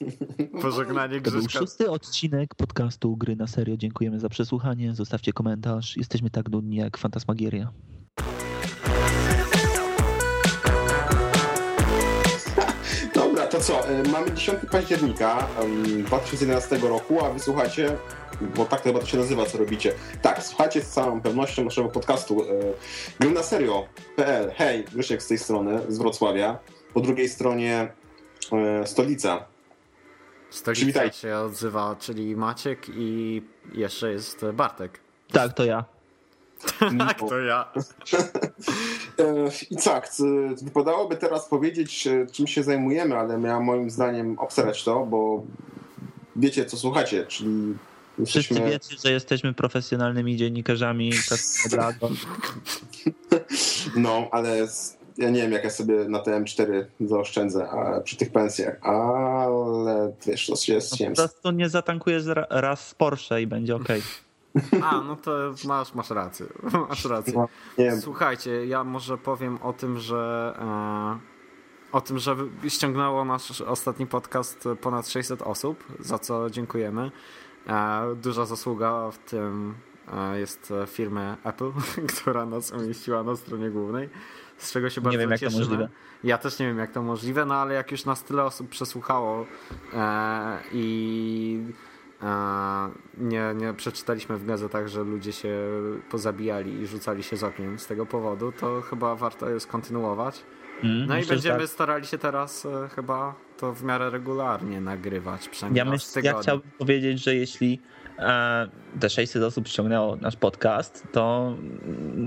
Pożegnanie To był Grzyszka. szósty odcinek podcastu Gry na Serio. Dziękujemy za przesłuchanie. Zostawcie komentarz. Jesteśmy tak nudni jak Fantasmagieria. Dobra, to co? y, Mamy 10 października em, 2011 roku, a wysłuchacie, bo tak chyba to się nazywa, co robicie. Tak, słuchacie z całą pewnością naszego podcastu y, Gry na serio.pl. Hej, Grzesiek z tej strony, z Wrocławia. Po drugiej stronie y, stolica. Stolica Przywitajcie. się odzywa, czyli Maciek i jeszcze jest Bartek. Tak, to ja. Tak, to ja. I tak, wypadałoby teraz powiedzieć, e, czym się zajmujemy, ale miałem moim zdaniem obserać to, bo wiecie, co słuchacie, czyli Wszyscy jesteśmy... wiecie, że jesteśmy profesjonalnymi dziennikarzami. No, ale ja nie wiem, jak ja sobie na te M4 zaoszczędzę a, przy tych pensjach, ale wiesz, to jest No, po prostu nie zatankujesz ra- raz z Porsche i będzie ok. A, no to masz, masz rację. Masz rację. No, Słuchajcie, ja może powiem o tym, że e, o tym, że ściągnęło nasz ostatni podcast ponad 600 osób, za co dziękujemy. E, duża zasługa w tym e, jest firmy Apple, która nas umieściła na stronie głównej, z czego się bardzo wiem, jak to cieszymy. możliwe. Ja też nie wiem, jak to możliwe, no ale jak już nas tyle osób przesłuchało e, i e, nie, nie przeczytaliśmy w gazetach, że ludzie się pozabijali i rzucali się z okien z tego powodu, to chyba warto jest kontynuować. Mm, No i myślę, że będziemy tak. starali się teraz e, chyba to w miarę regularnie nagrywać, przynajmniej Ja, raz myśl, ja chciałbym powiedzieć, że jeśli te 600 osób ściągnęło nasz podcast, to,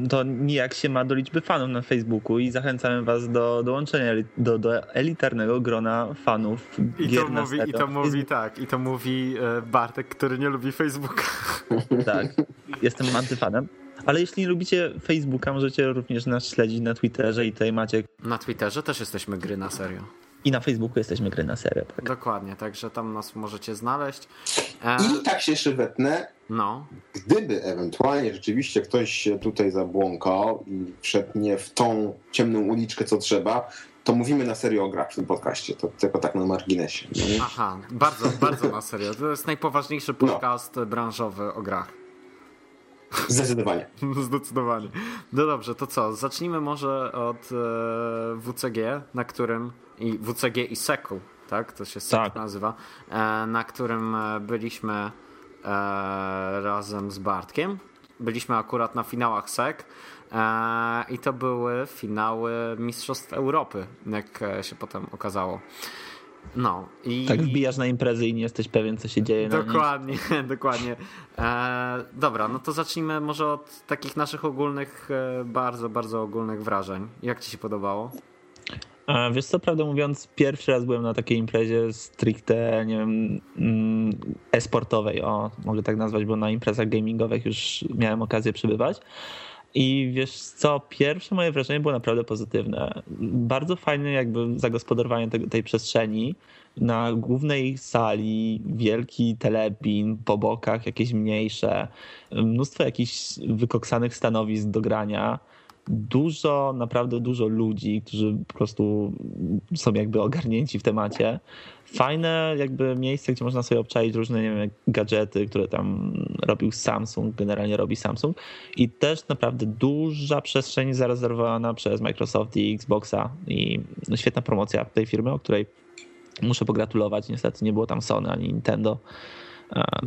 to nijak się ma do liczby fanów na Facebooku i zachęcamy was do dołączenia do, do elitarnego grona fanów I gier to, na mówi, I to mówi tak, i to mówi e, Bartek, który nie lubi Facebooka. Tak, jestem antyfanem. Ale jeśli nie lubicie Facebooka, możecie również nas śledzić na Twitterze i tutaj macie Na Twitterze też jesteśmy gry na serio. I na Facebooku jesteśmy gry na serio. Tak. Dokładnie, także tam nas możecie znaleźć. E, I tak się jeszcze wetnę, no, gdyby ewentualnie rzeczywiście ktoś się tutaj zabłąkał i wszedł nie w tą ciemną uliczkę, co trzeba, to mówimy na serio o grach w tym podcaście, to tylko tak na marginesie. No nie? aha, bardzo, bardzo na serio. To jest najpoważniejszy podcast branżowy o grach. Zdecydowanie. Zdecydowanie. No dobrze, to co? Zacznijmy może od e, WCG, na którym i WCG i Seku, tak? To się Sek Tak. nazywa, e, na którym e, byliśmy e, razem z Bartkiem. Byliśmy akurat na finałach Sek i to były finały Mistrzostw Europy, jak się potem okazało. No i Tak wbijasz na imprezy i nie jesteś pewien, co się dzieje. Dokładnie, dokładnie. E, dobra, no to zacznijmy może od takich naszych ogólnych, bardzo, bardzo ogólnych wrażeń. Jak ci się podobało? Wiesz co, prawdę mówiąc, pierwszy raz byłem na takiej imprezie stricte, nie wiem, mm, e-sportowej, o, mogę tak nazwać, bo na imprezach gamingowych już miałem okazję przebywać. I wiesz co, pierwsze moje wrażenie było naprawdę pozytywne. Bardzo fajne jakby zagospodarowanie tego, tej przestrzeni. Na głównej sali wielki telebin, po bokach jakieś mniejsze, mnóstwo jakichś wykoksanych stanowisk do grania dużo, naprawdę dużo ludzi, którzy po prostu są jakby ogarnięci w temacie. Fajne jakby miejsce, gdzie można sobie obczaić różne, nie wiem, gadżety, które tam robił Samsung, generalnie robi Samsung i też naprawdę duża przestrzeń zarezerwowana przez Microsoft i Xboxa i no, świetna promocja tej firmy, o której muszę pogratulować. Niestety nie było tam Sony ani Nintendo.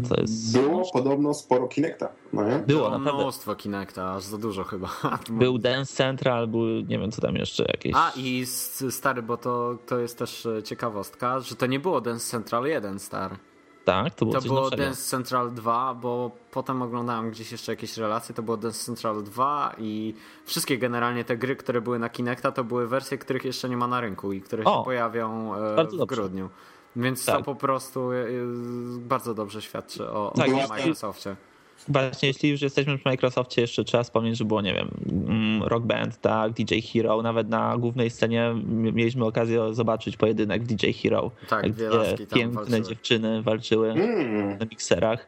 Co jest... Było podobno sporo Kinecta, no nie? Było, naprawdę. mnóstwo Kinecta, aż za dużo chyba. Był Dance Central, był nie wiem co tam jeszcze jakieś. A i stary, bo to, to jest też e, ciekawostka, że to nie było Dance Central 1 stary. Tak, to było To coś było. Dance Central 2, bo potem oglądałem gdzieś jeszcze jakieś relacje, to było Dance Central 2 i wszystkie generalnie te gry, które były na Kinecta, to były wersje, których jeszcze nie ma na rynku i które O, się pojawią e, w dobrze. grudniu. Więc Tak. to po prostu e, bardzo dobrze świadczy o, Tak, o Microsoftie. Właśnie, jeśli już jesteśmy przy Microsoftie, jeszcze trzeba wspomnieć, że było, nie wiem, mm, Rock Band, tak, DJ Hero, nawet na głównej scenie mieliśmy okazję zobaczyć pojedynek w DJ Hero. Tak, gdzie tam piękne walczyły. dziewczyny walczyły Mm. na mikserach.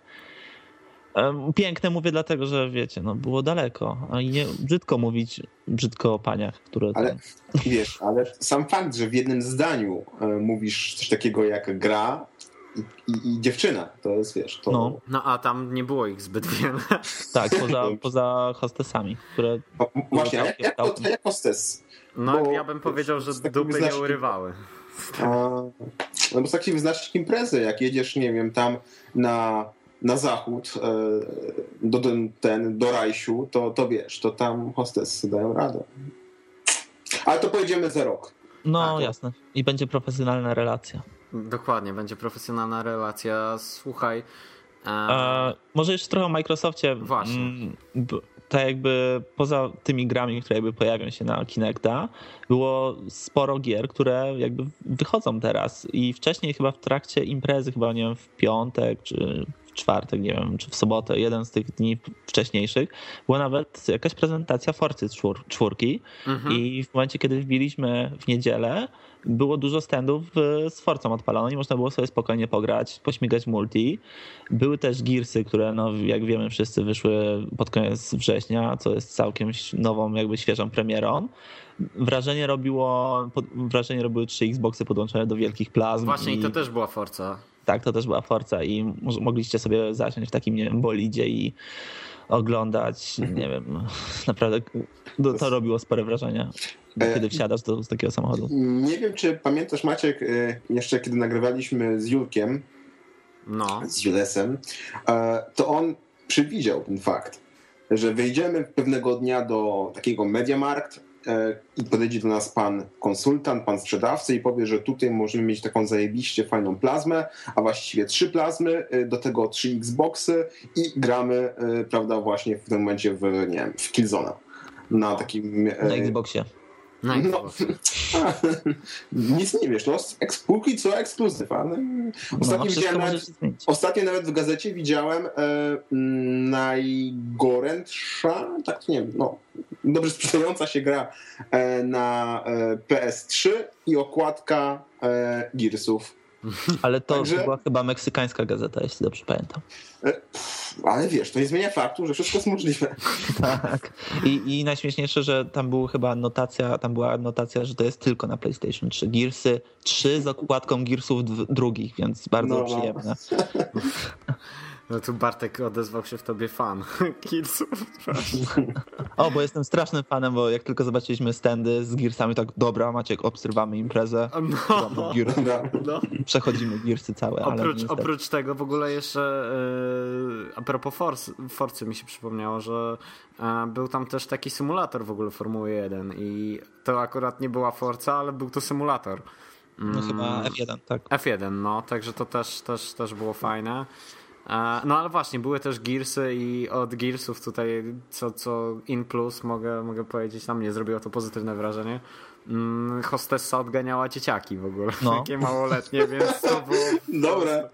Piękne mówię dlatego, że wiecie, no było daleko, a nie brzydko mówić brzydko o paniach, które... Ale wiesz, ale sam fakt, że w jednym zdaniu e, mówisz coś takiego jak gra i, i, i dziewczyna, to jest, wiesz, to... No. no a tam nie było ich zbyt wiele. Tak, poza, poza hostesami, które... O, właśnie, a jak, jak, jak hostes? No bo, ja bym powiedział, że dupy nie urywały. A, no bo z takich wyznacznik imprezy, jak jedziesz, nie wiem, tam na na zachód, e, do, ten, do Rajsiu, to, to wiesz, to tam hostessy dają radę. Ale to pojedziemy za rok. No jasne. I będzie profesjonalna relacja. Dokładnie, będzie profesjonalna relacja. Słuchaj. E... E, może jeszcze trochę o Microsoftie. Właśnie. Mm, tak jakby poza tymi grami, które jakby pojawią się na Kinecta, było sporo gier, które jakby wychodzą teraz i wcześniej chyba w trakcie imprezy, chyba nie wiem, w piątek czy czwartek, nie wiem, czy w sobotę, jeden z tych dni wcześniejszych, była nawet jakaś prezentacja Forcy czwórki mhm. i w momencie, kiedy wbiliśmy w niedzielę, było dużo standów z Forcą odpalono i można było sobie spokojnie pograć, pośmigać multi. Były też Gearsy, które no, jak wiemy wszyscy wyszły pod koniec września, co jest całkiem nową, jakby świeżą premierą. Wrażenie robiło, wrażenie robiły trzy Xboxy podłączone do wielkich plazm. Właśnie i to też była Forca. Tak, to też była Forza i mogliście sobie zasiąść w takim, nie wiem, bolidzie i oglądać, nie wiem, naprawdę to, to robiło spore wrażenie, e, kiedy wsiadasz do, z takiego samochodu. Nie wiem, czy pamiętasz Maciek, e, jeszcze kiedy nagrywaliśmy z Julkiem, no. z Julesem, e, to on przewidział ten fakt, że wejdziemy pewnego dnia do takiego Mediamarkt, i podejdzie do nas pan konsultant, pan sprzedawca i powie, że tutaj możemy mieć taką zajebiście fajną plazmę, a właściwie trzy plazmy, e, do tego trzy Xboxy i gramy, e, prawda, właśnie w tym momencie w, nie wiem, w Killzona. Na takim... Na Xboxie. No, no, nic nie wiesz, no, póki co ekskluzyw. Ale ostatnio, no, widziałem nawet, ostatnio nawet w gazecie widziałem e, najgorętsza, tak nie wiem, no, dobrze sprzedająca się gra e, na e, PS3 i okładka e, Gearsów ale to Także... była chyba meksykańska gazeta, jeśli dobrze pamiętam. E, ale wiesz, to nie zmienia faktu, że wszystko jest możliwe. tak. I, I najśmieszniejsze, że tam była chyba notacja, tam była notacja, że to jest tylko na PlayStation 3. Gearsy 3 z okładką Gearsów drugich, więc bardzo no, przyjemne. No. No tu Bartek odezwał się w tobie fan Gearsów. o, bo jestem strasznym fanem, bo jak tylko zobaczyliśmy standy z Gearsami, tak dobra, Maciek, obserwamy imprezę. No, no. Przechodzimy Gearsy całe. Oprócz, ale oprócz tego w ogóle jeszcze yy, a propos Force, Forcy mi się przypomniało, że yy, był tam też taki symulator w ogóle Formuły 1 i to akurat nie była Forza, ale był to symulator. No chyba mm. F1, tak. F1, no, także to też, też, też było fajne. No ale właśnie, były też Gearsy i od Gearsów tutaj co, co in plus mogę, mogę powiedzieć, na mnie zrobiło to pozytywne wrażenie. Mm, hostessa odganiała dzieciaki w ogóle, no. takie małoletnie, więc to było... Dobre.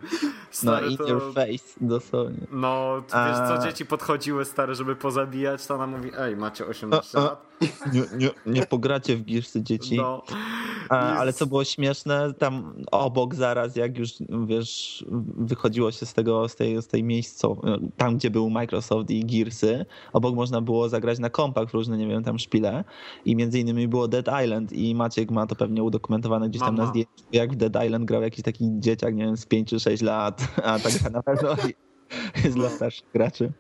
no, in to... your face, dosłownie. No, wiesz, co dzieci podchodziły stare, żeby pozabijać, to ona mówi, ej, macie 18 a, a. lat? Nie, nie, nie pogracie w Gearsy dzieci. No. A, ale co było śmieszne, tam obok zaraz, jak już, wiesz, wychodziło się z tego, z tej, z tej miejsca, tam gdzie był Microsoft i Gearsy, obok można było zagrać na kompach różne, nie wiem, tam szpile i między innymi było Dead Island, Island i Maciek ma to pewnie udokumentowane gdzieś tam Mama. na zdjęciu, jak w Dead Island grał jakiś taki dzieciak, nie wiem, z 5 czy 6 lat, a tak na pewno jest dla starszych graczy.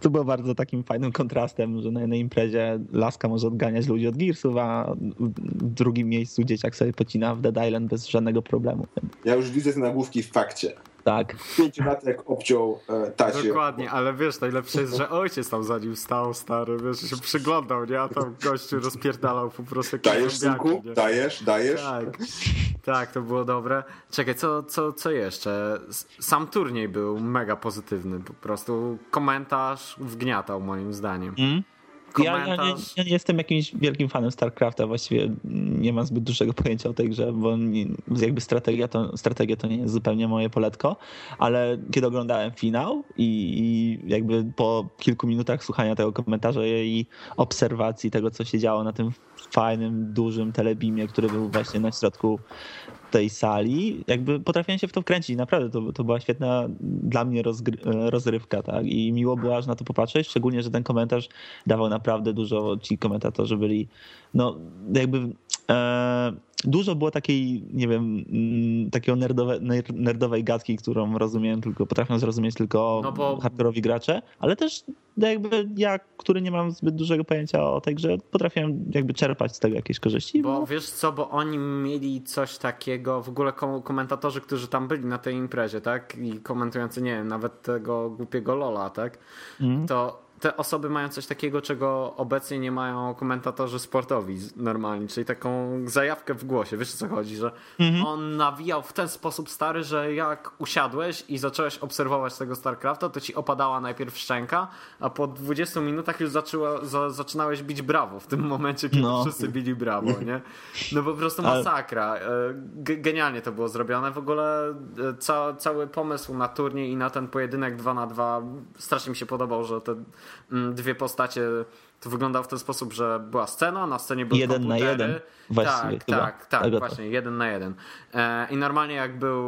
To było bardzo takim fajnym kontrastem, że na jednej imprezie laska może odganiać ludzi od Gearsów, a w drugim miejscu dzieciak sobie pocina w Dead Island bez żadnego problemu. Ja już widzę te nagłówki w fakcie. Tak. Pięciolatek obciął e, tacie. Dokładnie, ale wiesz, najlepsze jest, że ojciec tam za nim stał, stary, wiesz, się przyglądał, nie? A tam gościu rozpierdalał po prostu Dajesz, synku? Dajesz, dajesz? Tak, tak, to było dobre. Czekaj, co, co, co jeszcze? Sam turniej był mega pozytywny, po prostu komentarz wgniatał moim zdaniem. Mm. Ja, ja, nie, ja, nie, jestem jakimś wielkim fanem StarCrafta, właściwie nie mam zbyt dużego pojęcia o tej grze, bo nie, jakby strategia to, strategia to nie jest zupełnie moje poletko, ale kiedy oglądałem finał i, i jakby po kilku minutach słuchania tego komentarza i obserwacji tego, co się działo na tym fajnym, dużym telebimie, który był właśnie na środku tej sali, jakby potrafiłem się w to wkręcić. Naprawdę to, to była świetna dla mnie rozrywka, tak? I miło było aż na to popatrzeć, szczególnie, że ten komentarz dawał naprawdę dużo, ci komentatorzy byli, no jakby dużo było takiej, nie wiem, mm, takiego nerdowe, nerdowej gadki, którą rozumiem tylko, potrafią zrozumieć tylko no bo... hardkorowi gracze, ale też jakby ja, który nie mam zbyt dużego pojęcia o tej grze, potrafiłem jakby czerpać z tego jakieś korzyści. Bo, bo... wiesz co, bo oni mieli coś takiego, w ogóle komentatorzy, którzy tam byli na tej imprezie, tak, i komentujący, nie wiem, nawet tego głupiego Lola, tak, mm. to te osoby mają coś takiego, czego obecnie nie mają komentatorzy sportowi normalni, czyli taką zajawkę w głosie. Wiesz o co chodzi, że mhm. on nawijał w ten sposób stary, że jak usiadłeś i zacząłeś obserwować tego StarCrafta, to ci opadała najpierw szczęka, a po 20 minutach już zaczęła, za, zaczynałeś bić brawo w tym momencie, kiedy no. wszyscy bili brawo, nie? No po prostu masakra. E, genialnie to było zrobione. W ogóle e, ca, cały pomysł na turniej i na ten pojedynek 2 na 2 strasznie mi się podobał, że te dwie postacie to wyglądało w ten sposób, że była scena, na scenie były jeden komputery. na jeden. Właściwie tak, chyba. tak, tak, właśnie, jeden na jeden. E, I normalnie jak był,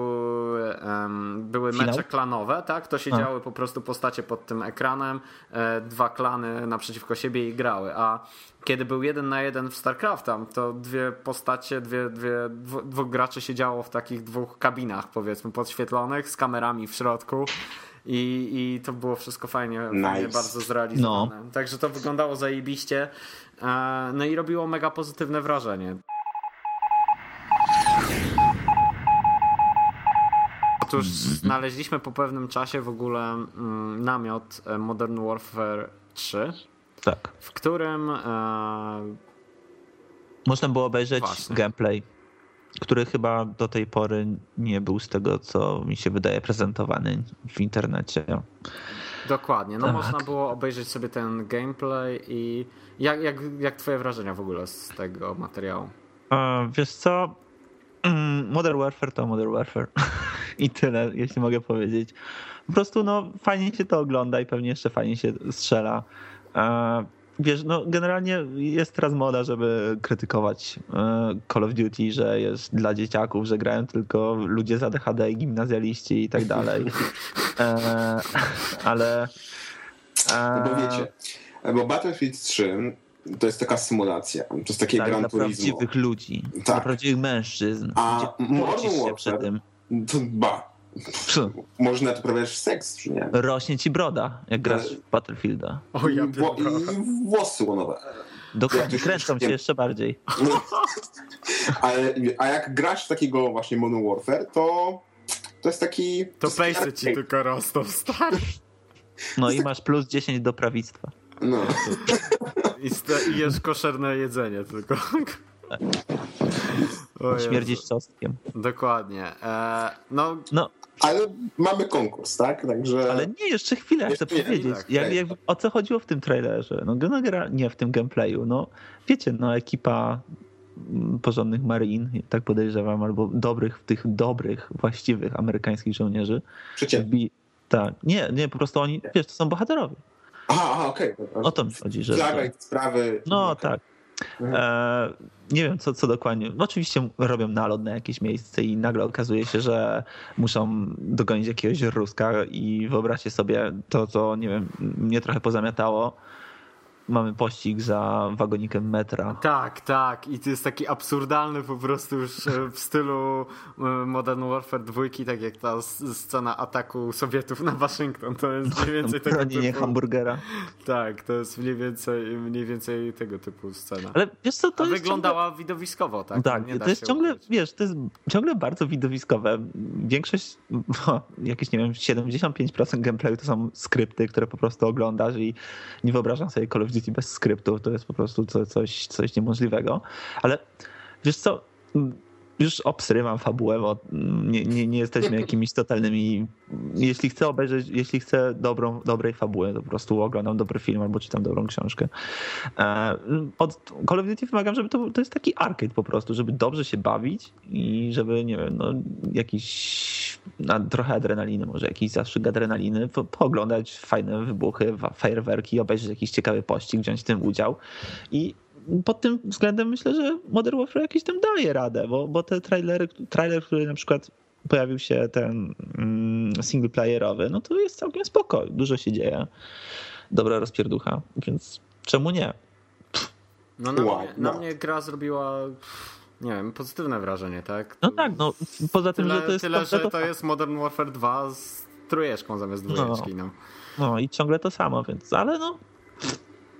były Finał? mecze klanowe, tak, to siedziały a. po prostu postacie pod tym ekranem, e, dwa klany naprzeciwko siebie i grały, a kiedy był jeden na jeden w StarCrafta, to dwie postacie, dwie, dwie, dwóch graczy siedziało w takich dwóch kabinach, powiedzmy, podświetlonych, z kamerami w środku i, i to było wszystko fajnie, nice. fajnie bardzo zrealizowane. No. Także to wyglądało zajebiście. No i robiło mega pozytywne wrażenie. Otóż mhm. znaleźliśmy po pewnym czasie w ogóle mm, namiot e, Modern Warfare 3. Tak. W którym. E... Można było obejrzeć Właśnie. gameplay który chyba do tej pory nie był z tego, co mi się wydaje, prezentowany w internecie. Dokładnie. No tak. można było obejrzeć sobie ten gameplay i jak, jak, jak twoje wrażenia w ogóle z tego materiału? Wiesz co? Modern Warfare to Modern Warfare. I tyle, jeśli mogę powiedzieć. Po prostu no, fajnie się to ogląda i pewnie jeszcze fajnie się strzela. Wiesz, no generalnie jest teraz moda, żeby krytykować e, Call of Duty, że jest dla dzieciaków, że grają tylko ludzie z ADHD i gimnazjaliści i tak dalej. E, ale... E, no bo wiecie, bo Battlefield 3 to jest taka symulacja. To jest takie tak, Gran Turismo. Prawdziwych ludzi, tak. prawdziwych mężczyzn. A Modern Warfare, to ba, można tu prowadzić seks, czy nie? Rośnie ci broda, jak grasz w Battlefielda. O, ja Wo I włosy łonowe. Dokładnie, kręcą się jeszcze bardziej. Ale, a jak grasz takiego właśnie Modern Warfare, to to jest taki... To pejsy ci tylko rosną, stary. No i masz plus 10 do prawictwa. No. I, I jesz koszerne jedzenie tylko. Śmierdzisz czosnkiem. Dokładnie. E, no, no, ale mamy konkurs, tak? Także... Ale nie, jeszcze chwilę chcę powiedzieć. Tak, jak, jak, o co chodziło w tym trailerze? No, nie w tym gameplayu. No, wiecie, no ekipa mm, porządnych marin, tak podejrzewam, albo dobrych, tych dobrych, właściwych amerykańskich żołnierzy. Przeciętni. Tak, nie, nie, po prostu oni, wiesz, to są bohaterowie. Aha, aha okej. Okay. O to mi chodzi, że... Flaga sprawy... No tak. Mhm. E, nie wiem, co, co dokładnie. No, oczywiście robią nalot na jakieś miejsce i nagle okazuje się, że muszą dogonić jakiegoś Ruska i wyobraźcie sobie to, co, nie wiem, mnie trochę pozamiatało mamy pościg za wagonikiem metra. Tak, tak. I to jest taki absurdalny po prostu już e, w stylu e, Modern Warfare 2, tak jak ta scena ataku Sowietów na Waszyngton. To jest mniej więcej tego typu. hamburgera. Tak, to jest mniej więcej, mniej więcej tego typu scena. Ale wiesz co, to A wyglądała ciągle... widowiskowo, tak? Tak, to jest ciągle, wiesz, to jest ciągle bardzo widowiskowe. Większość, jakieś nie wiem, 75% gameplayu to są skrypty, które po prostu oglądasz i nie wyobrażam sobie Call of Duty bez skryptu, to jest po prostu coś, coś niemożliwego. Ale wiesz co, już obsrywam fabułę, bo nie, nie, nie jesteśmy jakimiś totalnymi... Jeśli chcę obejrzeć, jeśli chcę dobrą, dobrej fabuły, to po prostu oglądam dobry film albo czytam dobrą książkę. E, od Call of Duty wymagam, żeby to, to jest taki arcade po prostu, żeby dobrze się bawić i żeby, nie wiem, no jakiś trochę adrenaliny, może jakiś zastrzyk adrenaliny, pooglądać fajne wybuchy, fajerwerki, obejrzeć jakiś ciekawy pościg, wziąć w tym udział i pod tym względem myślę, że Modern Warfare jakiś tam daje radę, bo, bo te trailery, trailer, który na przykład pojawił się ten mm, single playerowy, no to jest całkiem spoko, dużo się dzieje. Dobra rozpierducha, więc czemu nie? No na, wow, mnie, no. na mnie gra zrobiła nie wiem, pozytywne wrażenie, tak? No tak, no poza tym, tyle, że to jest... Tyle, że to jest Modern Warfare 2 z trójeczką zamiast dwójeczki, no. no. No i ciągle to samo, więc, ale no...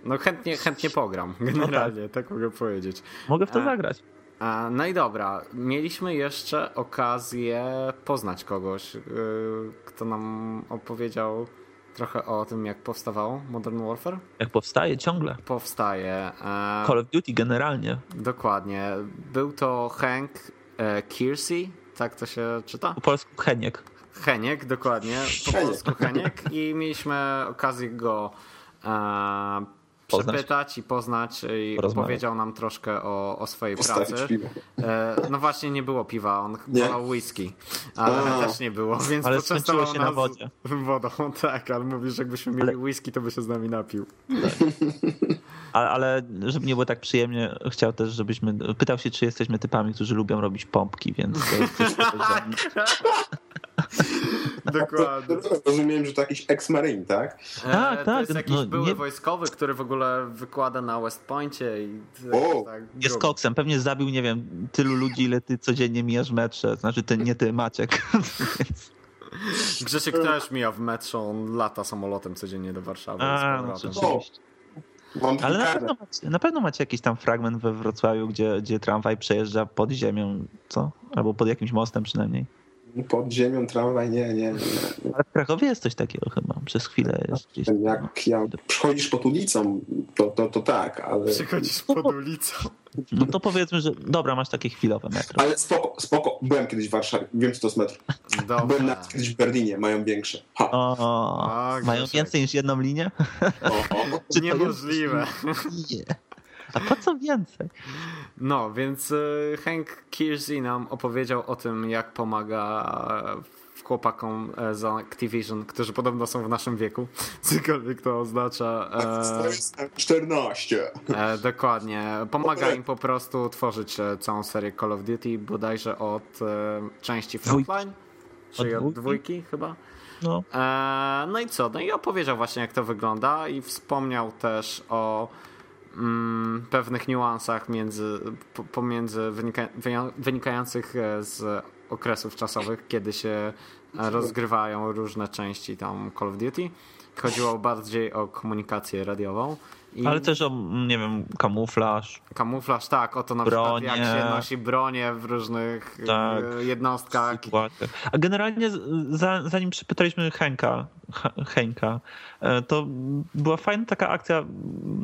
No chętnie, chętnie pogram, generalnie, no tak. tak. mogę powiedzieć. Mogę w to a, zagrać. A, no i dobra, mieliśmy jeszcze okazję poznać kogoś, yy, kto nam opowiedział trochę o tym, jak powstawało Modern Warfare. Jak powstaje ciągle. Powstaje. E, Call of Duty generalnie. Dokładnie. Był to Hank e, Kiersey, tak to się czyta? Po polsku Heniek. Heniek, dokładnie. Po polsku Heniek i mieliśmy okazję go e, poznać. przepytać i poznać i opowiedział nam troszkę o, o swojej Postawić pracy. E, no właśnie nie było piwa, on wolał whisky, ale A. też nie było, więc ale poczęstował się na wodzie. wodą, tak, ale mówisz, że jakbyśmy mieli ale... whisky, to by się z nami napił. Ale, ale żeby nie było tak przyjemnie, chciał też, żebyśmy. Pytał się, czy jesteśmy typami, którzy lubią robić pompki, więc to jest coś, Dokładnie. Rozumiem, że to jakiś ex-marine, tak? E, tak, to tak. jest jakiś no, były nie... wojskowy, który w ogóle wykłada na West Pointie i tak, jest koksem. Pewnie zabił, nie wiem, tylu ludzi, ile ty codziennie mijasz w metrze. Znaczy, ty, nie ty, Maciek. Grzesiek też mija w metrze, on lata samolotem codziennie do Warszawy. A, no, Ale na pewno, macie, na pewno macie jakiś tam fragment we Wrocławiu, gdzie, gdzie tramwaj przejeżdża pod ziemią, co? Albo pod jakimś mostem przynajmniej. Pod ziemią tramwaj, nie, nie, nie. Ale w Krakowie jest coś takiego chyba, przez chwilę jest gdzieś. Jak ja przechodzisz pod ulicą, to, to, to tak, ale... Przechodzisz pod ulicą. No to powiedzmy, że dobra, masz takie chwilowe metro. Ale spoko, spoko. Byłem kiedyś w Warszawie, wiem co to jest metro. Dobra. Byłem nawet kiedyś w Berlinie, mają większe. Ha. O, mają więcej niż jedną linię? O, o. Niemożliwe. Nie. A po co więcej? No, więc y, Hank Kiersey nam opowiedział o tym, jak pomaga e, chłopakom e, z Activision, którzy podobno są w naszym wieku, cokolwiek to oznacza. E, 14. E, dokładnie. Pomaga im po prostu tworzyć całą serię Call of Duty, bodajże od e, części Frontline, czyli od dwójki chyba. No. No i co? No i opowiedział właśnie, jak to wygląda i wspomniał też o pewnych niuansach między, pomiędzy wynika, wynikających e, z okresów czasowych, kiedy się rozgrywają różne części tam Call of Duty. Chodziło bardziej o komunikację radiową. I... Ale też o, nie wiem, kamuflaż. Kamuflaż, tak, o to na bronie. przykład jak się nosi bronię w różnych e, tak, jednostkach. A generalnie zanim przypytaliśmy Henka, Henka, e, to była fajna taka akcja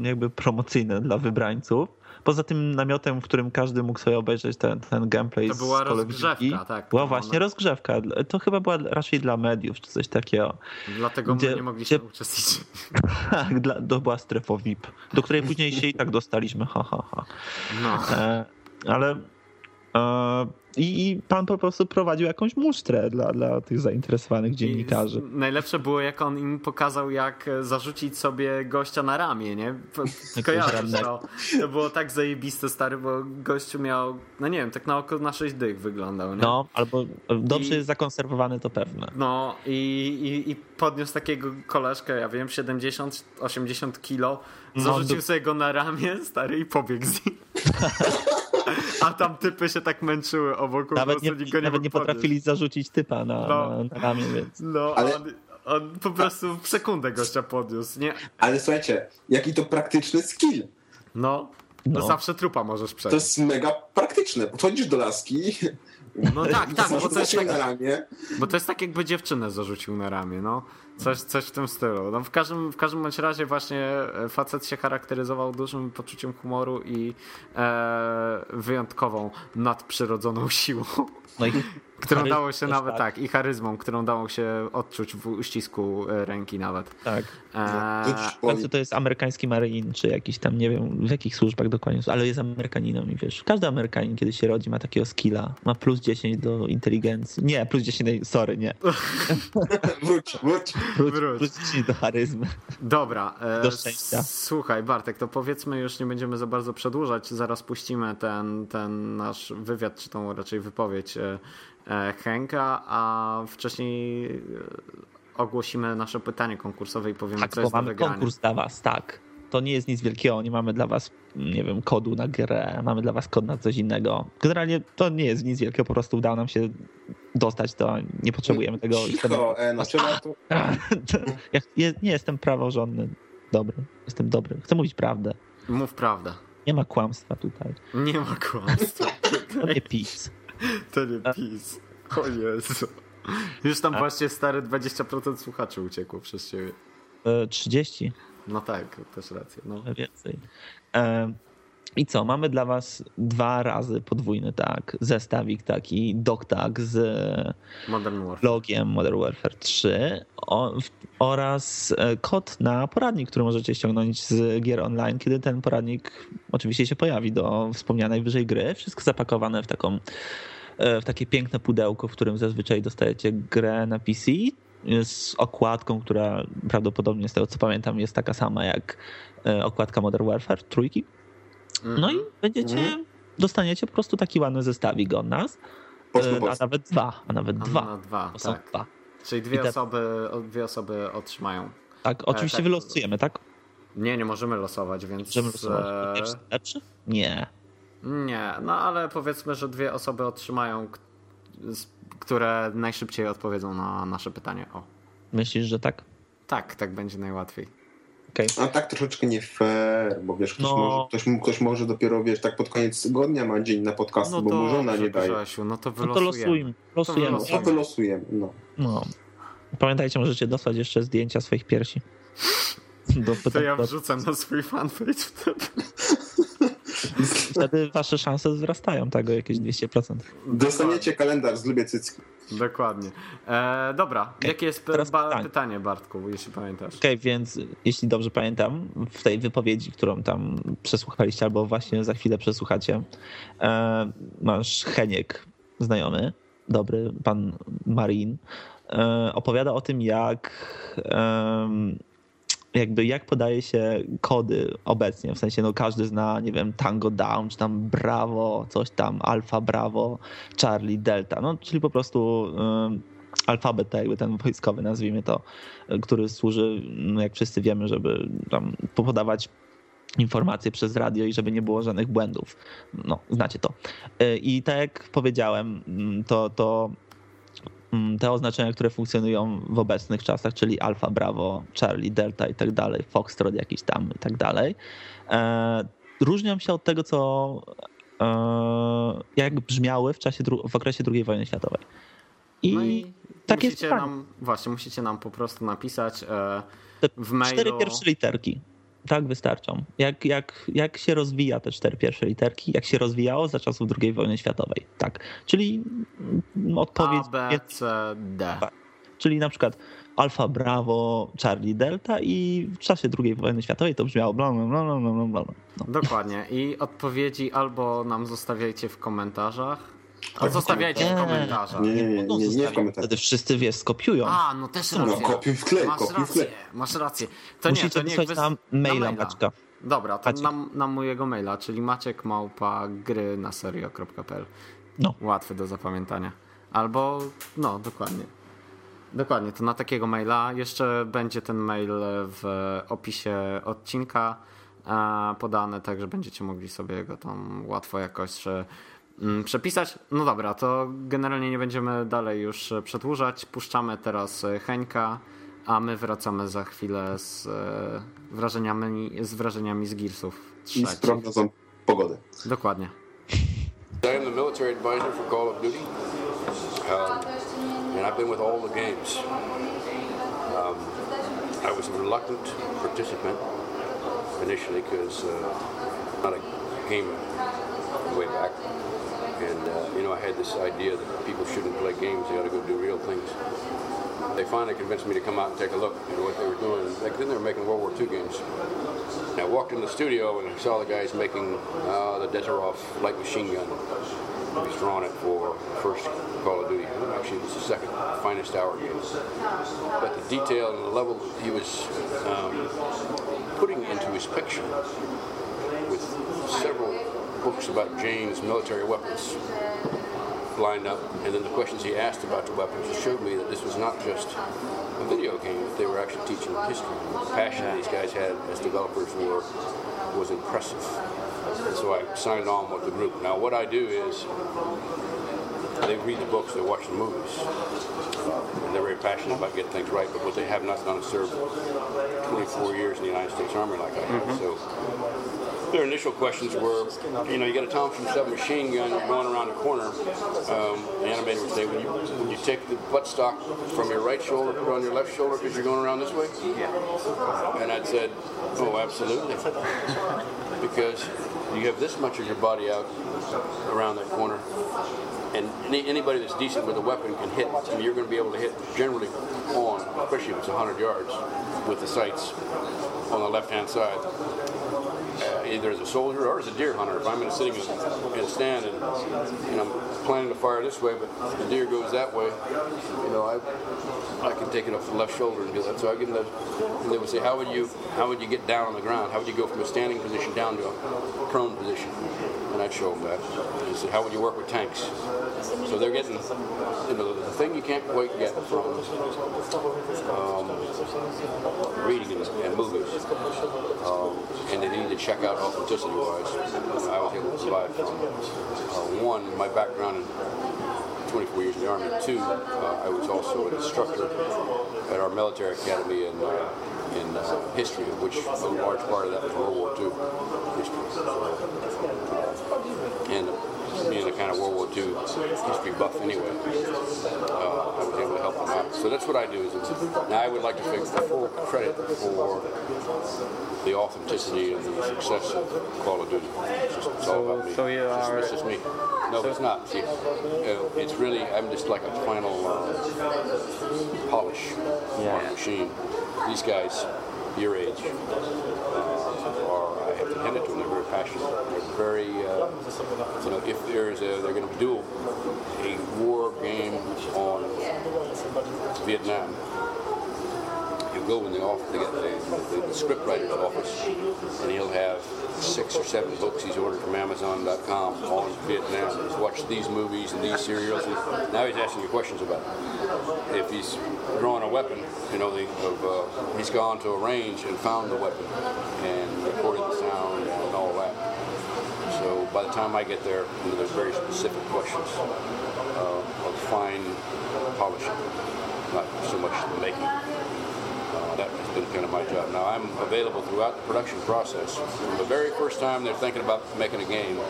jakby promocyjna dla wybrańców poza tym namiotem, w którym każdy mógł sobie obejrzeć ten, ten gameplay to była rozgrzewka, tak. Była właśnie rozgrzewka. To chyba była raczej dla mediów, czy coś takiego. Dlatego gdzie, my nie mogliśmy gdzie... uczestniczyć. Tak, to była strefa VIP, do której później się i tak dostaliśmy, ha, ha, ha. No. E, ale i, I, pan po prostu prowadził jakąś musztrę dla, dla tych zainteresowanych dziennikarzy. I najlepsze było, jak on im pokazał, jak zarzucić sobie gościa na ramię, nie? Kojarzysz to. To było tak zajebiste, stary, bo gościu miał, no nie wiem, tak na oko na sześć dych wyglądał, nie? No, albo dobrze I, jest zakonserwowany, to pewne. No i, i, i podniósł takiego koleżkę, ja wiem, 70-80 kilo, no, zarzucił no, sobie go na ramię, stary, i pobiegł z nim. A tam typy się tak męczyły obok. Nawet nie, nie, nawet nie potrafili zarzucić typa na, no. na, ramię, więc... No, Ale... on, on po prostu w sekundę gościa podniósł, nie? Ale słuchajcie, jaki to praktyczny skill. No, no. zawsze trupa możesz przejść. To jest mega praktyczne. Podchodzisz do laski, no tak, tak, bo to jest tak, na ramię. Bo to jest tak, jakby dziewczynę zarzucił na ramię, no. Coś, coś w tym stylu. No w, każdym, w każdym bądź razie właśnie e, facet się charakteryzował dużym poczuciem humoru i e, wyjątkową nadprzyrodzoną siłą. No i którą dało się nawet, tak. tak. i charyzmą, którą dało się odczuć w uścisku e, ręki nawet. tak. Eee, W końcu to jest amerykański marynin, czy jakiś tam, nie wiem w jakich służbach dokładnie, ale jest Amerykaninem i wiesz, każdy Amerykanin, kiedy się rodzi, ma takiego skilla, ma plus 10 do inteligencji. Nie, plus 10, do- sorry, nie. Wróć, wróć. Plus, Wróć. plus 10 do charyzmy. Dobra, e, Do szczęścia. słuchaj Bartek, to powiedzmy już nie będziemy za bardzo przedłużać, zaraz puścimy ten, ten nasz wywiad, czy tą raczej wypowiedź e, e, Henka, a wcześniej e, ogłosimy nasze pytanie konkursowe i powiemy, Tak, co bo jest mamy konkurs dla was, tak. To nie jest nic wielkiego, nie mamy dla was, nie wiem, kodu na grę, mamy dla was kod na coś innego. Generalnie to nie jest nic wielkiego, po prostu udało nam się dostać to, nie potrzebujemy tego. Cicho, e, no to... Ja nie jestem praworządny, dobry, jestem dobry, chcę mówić prawdę. Mów prawdę. Nie ma kłamstwa tutaj. Nie ma kłamstwa. To nie PiS. To nie PiS. O Jezu. Już tam A? właśnie stary 20% słuchaczy uciekło przez ciebie. E, 30, No tak, też rację. No. więcej. I co, mamy dla was dwa razy podwójny tak, zestawik taki, doktag z Modern Warfare. logiem Modern Warfare 3 o, w, oraz e, kod na poradnik, który możecie ściągnąć z gier online, kiedy ten poradnik oczywiście się pojawi do wspomnianej wyżej gry. Wszystko zapakowane w taką e, w takie piękne pudełko, w którym zazwyczaj dostajecie grę na PC z okładką, która prawdopodobnie z tego co pamiętam jest taka sama jak e, okładka Modern Warfare trójki. No i będziecie, Mhm. dostaniecie po prostu taki ładny zestawik od nas, e, a nawet dwa, a nawet A dwa. Na dwa, To tak. dwa. Czyli dwie te- osoby, dwie osoby otrzymają. Tak, oczywiście tak. wylosujemy, tak? Nie, nie możemy losować, więc. Możemy losować. e, Pierwszy lepszy? Nie. Nie, no ale powiedzmy, że dwie osoby otrzymają, które najszybciej odpowiedzą na nasze pytanie. O. Myślisz, że tak? Tak, tak będzie najłatwiej. Okej. A tak troszeczkę nie fair, bo wiesz, ktoś, No. może, ktoś, ktoś może dopiero, wiesz, tak pod koniec tygodnia ma dzień na podcast, No bo mu żona nie daje. Grzesiu, no to No to wylosujemy. losujmy. Losujemy. No, wylosujemy. to wylosujemy, no. No. Pamiętajcie, możecie dostać jeszcze zdjęcia swoich piersi. Do, To ja do, wrzucam na swój fanpage wtedy. wtedy wasze szanse wzrastają, tak, o jakieś 200%. Dostaniecie kalendarz z Lubię Cycki. Dokładnie. E, dobra, Okej, jakie jest teraz ba- pytanie. pytanie, Bartku, jeśli pamiętasz? Okej, więc jeśli dobrze pamiętam, w tej wypowiedzi, którą tam przesłuchaliście, albo właśnie za chwilę przesłuchacie, e, masz Heniek, znajomy, dobry, pan Marin, e, opowiada o tym, jak jakby jak podaje się kody obecnie, w sensie no każdy zna, nie wiem, Tango Down, czy tam Bravo, coś tam, Alfa Bravo, Charlie Delta, no czyli po prostu em, alfabet tak jakby ten wojskowy, nazwijmy to, który służy, no jak wszyscy wiemy, żeby tam podawać informacje przez radio i żeby nie było żadnych błędów. No, znacie to. I tak jak powiedziałem, to, to te oznaczenia, które funkcjonują w obecnych czasach, czyli Alfa, Bravo, Charlie, Delta i tak dalej, Foxtrot jakiś tam i tak dalej, e, różnią się od tego, co e, jak brzmiały w czasie w okresie II wojny światowej. I, No i tak jest musicie pytanie. nam, właśnie, musicie nam po prostu napisać e, w mailu. Cztery pierwsze literki. Tak wystarczą. Jak, jak, jak się rozwija te cztery pierwsze literki, jak się rozwijało za czasów II wojny światowej. Tak. Czyli mm, odpowiedź. A, B, C, D. Tak. Czyli na przykład Alfa, Bravo, Charlie, Delta i w czasie II wojny światowej to brzmiało bla bla bla bla bla bla. No. Dokładnie. I odpowiedzi albo nam zostawiajcie w komentarzach. A Tak, zostawiajcie w nie. komentarzach. Nie, nie, nie, nie, nie w komentarzach. Wtedy wszyscy wiesz, skopiują. A, no też No, rację. kopiuj w klej, masz kopiuj w rację, klej. masz rację. To nie, Musicie to nie wysłać wys- nam maila, na maila. Maćka. Dobra, to na, na mojego maila, czyli maciek małpa gry na serio.pl. No. Łatwy do zapamiętania. Albo, no, dokładnie. Dokładnie, to na takiego maila. Jeszcze będzie ten mail w opisie odcinka e, podany, także będziecie mogli sobie go tam łatwo jakoś e, przepisać. No dobra, to generalnie nie będziemy dalej już e, przedłużać. Puszczamy teraz e, Heńka, a my wracamy za chwilę z e, wrażeniami z, wrażeniami z Gearsów I z prognozą pogody. Dokładnie. I am the military advisor for Call of Duty, um, and I've been with all the games. Um, I was a reluctant participant initially because uh, not a gamer way back, And, uh, you know, I had this idea that people shouldn't play games, they ought to go do real things. They finally convinced me to come out and take a look at what they were doing. Then they were making World War II games. And I walked in the studio and I saw the guys making uh, the Deterov light machine gun. He was drawing it for first Call of Duty. Actually, it was the second finest hour game. But the detail and the level he was um, putting into his picture with several books about Jane's military weapons lined up, and then the questions he asked about the weapons showed me that this was not just a video game, that they were actually teaching history. The passion these guys had as developers were was impressive. And so I signed on with the group. Now what I do is they read the books, they watch the movies. And they're very passionate about getting things right, but what they have not done is serve 24 years in the United States Army like I have. Mm-hmm. So their initial questions were, you know, you got a Thompson submachine gun, you're going around a corner. Um, the animator would say, when you, when you take the buttstock from your right shoulder, put it on your left shoulder because you're going around this way? Yeah. And I'd said, oh, absolutely. because you have this much of your body out around that corner. And any, anybody that's decent with a weapon can hit. And you're going to be able to hit generally on, especially if it's 100 yards, with the sights on the left-hand side either as a soldier or as a deer hunter. If I'm in a sitting in a stand and, and I'm planning to fire this way, but the deer goes that way, you know, I I can take it off the left shoulder and do that. So I give them that, and they would say, how would you how would you get down on the ground? How would you go from a standing position down to a prone position? And I'd show that. And said, how would you work with tanks? So they're getting, you know, the thing you can't quite get from um, reading and, and movies, um, and they need to check out authenticity-wise. I was able to provide from uh, one, my background in 24 years in the Army. Two, uh, I was also an instructor at our military academy in uh, in uh, history, which a large part of that was World War II history. And being a kind of World War II history buff anyway, uh, I was able to help them out. So that's what I do. Is now I would like to take full credit for the authenticity and the success of Call of Duty. It's, just, it's all about me. so you are- It's just me. No, it's not. See, uh, it's really, I'm just like a final uh, polish on a machine. These guys, your age, uh, are, I have to hand it to them, passionate. They're very, uh, you know, if there's a, they're going to do a war game on Vietnam, go in the office, the, the, the script writer's office, and he'll have six or seven books he's ordered from Amazon.com on Vietnam. He's watched these movies and these serials, and now he's asking you questions about it. If he's drawing a weapon, you know, the, of, uh, he's gone to a range and found the weapon and recorded the sound and all that. So by the time I get there, you know, there's very specific questions uh, of fine polishing, not so much the making. That has been kind of my job. Now I'm available throughout the production process. From the very first time they're thinking about making a game, like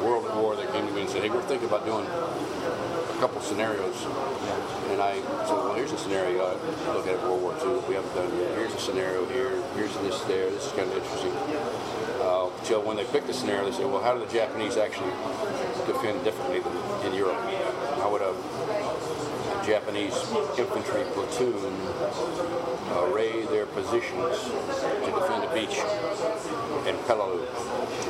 World War, they came to me and said, "Hey, we're thinking about doing a couple scenarios." And I said, "Well, here's a scenario. I look at it, World War II. We haven't done yet. Here's a scenario here. Here's this there. This is kind of interesting." Uh, so when they pick the scenario, they say, "Well, how do the Japanese actually defend differently than in Europe? How would a Japanese infantry platoon array their positions to defend a beach in Peleliu.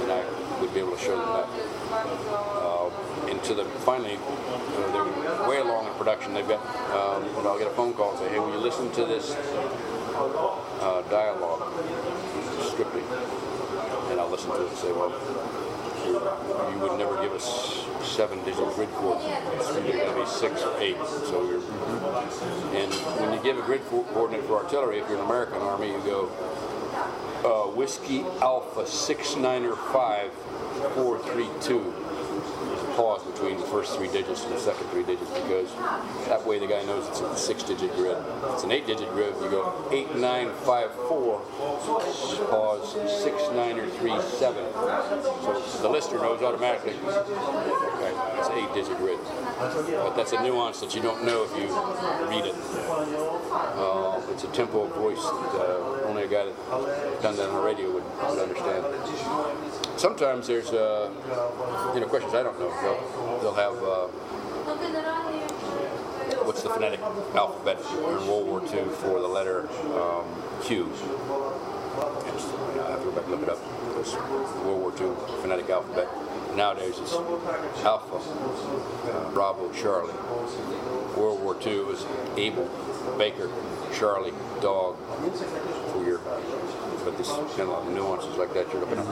And I would be able to show them that. Uh, and to the finally, uh, they're way along in production. They've got, um, and I'll get a phone call and say, hey, will you listen to this uh, dialogue strictly? And I'll listen to it and say, well, you, would never give us seven digit grid coordinate. It's going to be six or eight. So you're, and when you give a grid coordinate for artillery, if you're an American Army, you go uh, Whiskey Alpha 695 432. There's a pause between the first three digits and the second three digits because that way the guy knows it's a six-digit grid. It's an eight-digit grid, you go eight nine five four, pause six nine or three seven. So the listener knows automatically. Okay, it's eight-digit grid, but that's a nuance that you don't know if you read it. Uh, it's a tempo of voice that uh, only a guy that done that on the radio would, would understand. Sometimes there's uh, you know questions I don't know. They'll, they'll have uh, what's the phonetic alphabet in World War II for the letter um, Q. And I have to go back and look it up. World War II phonetic alphabet. Nowadays it's Alpha, uh, Bravo, Charlie. World War II was Abel, Baker, Charlie, Dog for your but this kind of nuances like that you're looking at.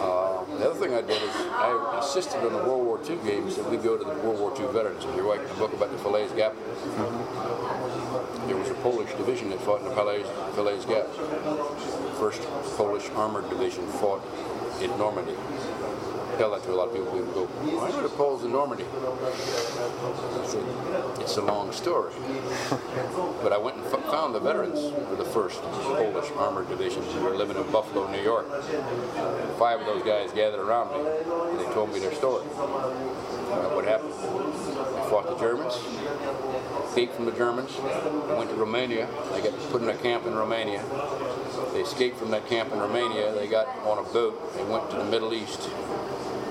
Uh, the other thing I did is I assisted on the World War II games that we go to the World War II veterans. If you're writing a book about the Falaise Gap, there was a Polish division that fought in the Falaise, Falaise Gap. First Polish Armored Division fought in Normandy tell that to a lot of people. People go, why are the Poles in Normandy? I it's a long story. but I went and f- found the veterans of the 1st Polish Armored Division who were living in Buffalo, New York. Five of those guys gathered around me, and they told me their story what happened. They fought the Germans, escaped from the Germans, went to Romania. They got put in a camp in Romania. They escaped from that camp in Romania. They got on a boat. They went to the Middle East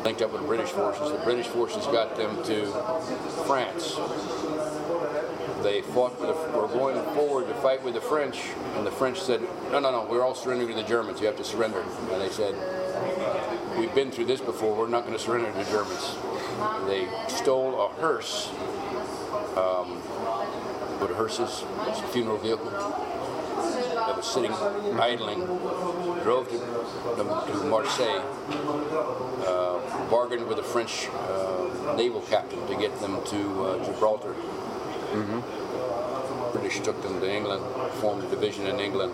linked up with the British forces. The British forces got them to France. They fought with the, were going forward to fight with the French, and the French said, "No, no, no, we're all surrendering to the Germans. You have to surrender." And they said, "We've been through this before. We're not going to surrender to the Germans." They stole a hearse. Um, what a hearse is? It's a funeral vehicle that was sitting idling. Drove to, to Marseille uh, bargained with a French uh, naval captain to get them to uh, Gibraltar. Mm-hmm. British took them to England, formed a division in England,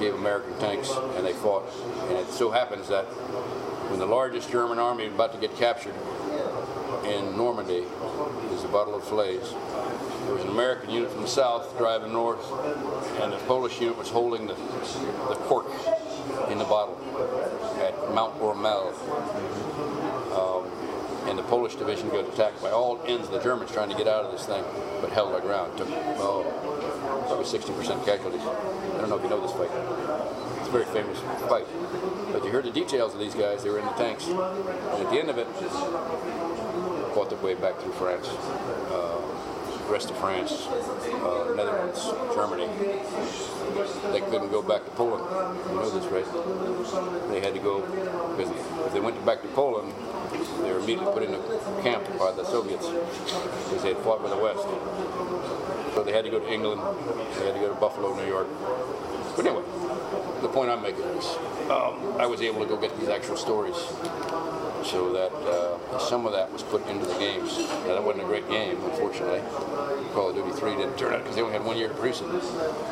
gave American tanks, and they fought. And it so happens that when the largest German army was about to get captured in Normandy is the Battle of Falaise. There was an American unit from the south driving north, and the Polish unit was holding the, the cork in the bottle at Mount Ormel. Um, and the Polish division got attacked by all ends of the Germans trying to get out of this thing, but held their ground. Took, oh, probably 60% casualties. I don't know if you know this fight. It's a very famous fight. But you heard the details of these guys. They were in the tanks. And at the end of it, fought their way back through France. Uh, rest of France, uh, Netherlands, Germany. They couldn't go back to Poland. You know this, right? They had to go because if they went back to Poland, they were immediately put in a camp by the Soviets because they had fought with the West. So they had to go to England. They had to go to Buffalo, New York. But anyway, the point I'm making is um, I was able to go get these actual stories so that uh, some of that was put into the games. Now, that wasn't a great game, unfortunately. Call of Duty 3 didn't turn out because they only had one year to produce it.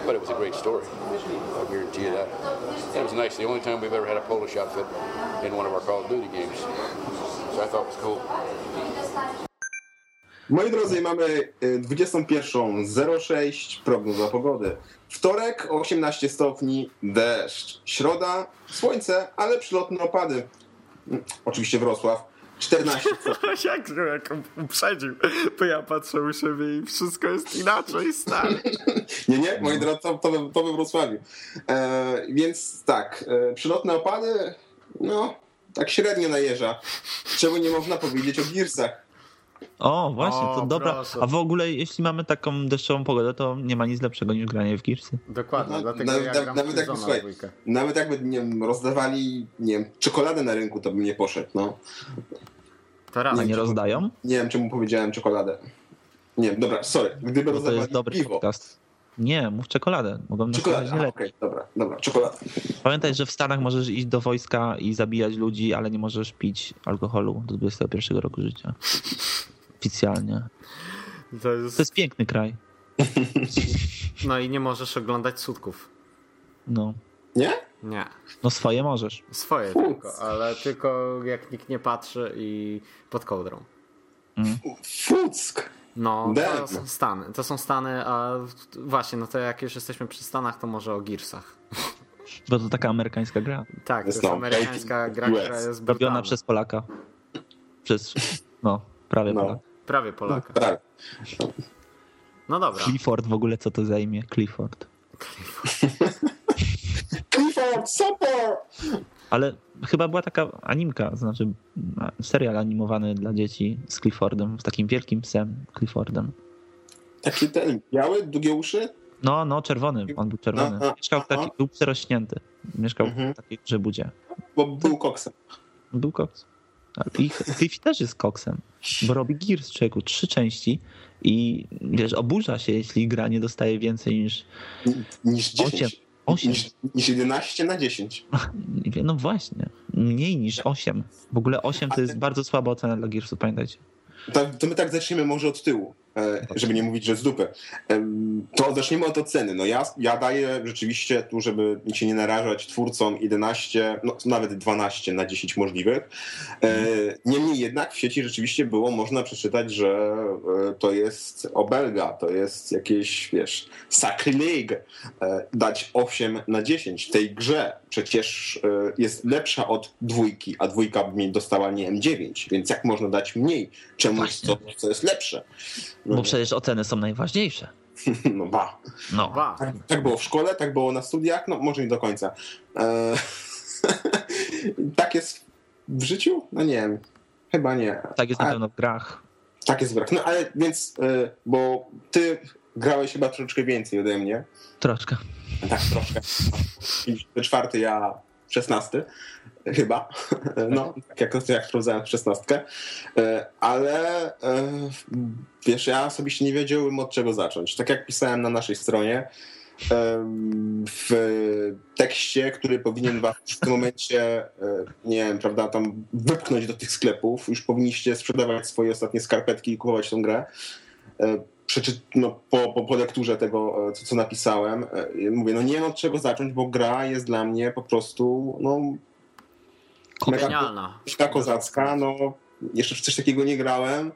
But it was a great story. I guarantee you that. And it was nice. The only time we've ever had a Polish outfit in one of our Call of Duty games. So I thought was cool. Moi drodzy, mamy y, 21.06, prognoza pogody. Wtorek 18 stopni, deszcz. Środa słońce, ale przylotne opady. Oczywiście Wrocław 14 stopni. jak, jak uprzedził, to ja patrzę u siebie i wszystko jest inaczej, stary. Nie, nie, moi drodzy, to, to, we- to we Wrocławiu. E, więc tak, e, przylotne opady, no, tak średnio najeża. Czemu nie można powiedzieć o Gearsach? O, właśnie, O, to dobra. proszę. A w ogóle, jeśli mamy taką deszczową pogodę, to nie ma nic lepszego niż granie w Gearsy. Dokładnie, No, dlatego nawet- ja nawet- gram nawet w jak- Killzone'a słuchaj. Nawet jakby, nie wiem, rozdawali, nie wiem, czekoladę na rynku, to bym nie poszedł, no. To raz. A nie czemu- rozdają? Nie wiem, czemu powiedziałem czekoladę. Nie wiem, dobra, sorry. Gdyby Bo to jest dobry piwo. podcast. Nie, mów czekoladę. Mogą aha, okej, dobra, dobra, czekolada. Pamiętaj, że w Stanach możesz iść do wojska i zabijać ludzi, ale nie możesz pić alkoholu do 21 roku życia. Oficjalnie. To jest... To jest piękny kraj. No i nie możesz oglądać sutków. No. Nie? Nie. No swoje możesz. Swoje Fuks. tylko, ale tylko jak nikt nie patrzy i pod kołdrą. Fuck! No, Damn. to są Stany. To są Stany, a właśnie, no to jak już jesteśmy przy Stanach, to może o Gearsach. Bo to taka amerykańska gra. Tak, to Jest amerykańska gra, która jest Robiona przez Polaka. Przez, no, prawie No. Polaka. Prawie Polaka. Tak. No dobra. Clifford w ogóle co to za imię? Clifford. Clifford, super! Ale chyba była taka animka, znaczy serial animowany dla dzieci z Cliffordem, z takim wielkim psem Cliffordem. Taki ten, biały, długie uszy? No, no, czerwony, on był czerwony. Aha, Mieszkał aha. taki, był przerośnięty. Mieszkał Mhm. w takiej grzebudzie. Bo był koksem. Był koks. I Cliffy też jest koksem, bo robi Gears człowieku, trzy części i wiesz, oburza się, jeśli gra nie dostaje więcej niż Niż 10. Osiem. 8. Niż, niż 11 na 10. No właśnie, mniej niż 8. W ogóle 8 to jest bardzo słaba ocena dla Gearsu, pamiętajcie. To, to my tak zaczniemy może od tyłu, żeby nie mówić, że z dupy. To zacznijmy od oceny. No ja, ja daję rzeczywiście tu, żeby się nie narażać twórcom 11, no nawet 12 na 10 możliwych. E, Niemniej jednak w sieci rzeczywiście było można przeczytać, że e, to jest obelga, to jest jakieś, wiesz, sacrilege e, dać 8 na 10 tej grze. Przecież e, jest lepsza od dwójki, a dwójka mi dostała, nie wiem, 9, więc jak można dać mniej? Czemu Właśnie. to, co jest lepsze? No, Bo przecież oceny są najważniejsze. no ba. No. Ba. Tak, tak było w szkole, tak było na studiach, no może nie do końca. E, tak jest w życiu? No nie wiem. Chyba nie. Tak jest na A, pewno w grach. tak jest w grach. No ale więc, e, bo ty grałeś chyba troszeczkę więcej ode mnie. Troszkę. Tak, troszkę. Czwarty, ja szesnasty. Chyba. No, tak jak, jak sprawdzałem szesnastkę. E, Ale e, wiesz, ja osobiście nie wiedziałem od czego zacząć. Tak jak pisałem na naszej stronie, w tekście, który powinien was w tym momencie, e, nie wiem, prawda, tam wypchnąć do tych sklepów, już powinniście sprzedawać swoje ostatnie skarpetki i kupować tą grę. Przeczy, no, po, po, po lekturze tego, co, co napisałem, mówię, no nie wiem od czego zacząć, bo gra jest dla mnie po prostu, no, Genialna. Mega kozacka, no jeszcze w coś takiego nie grałem,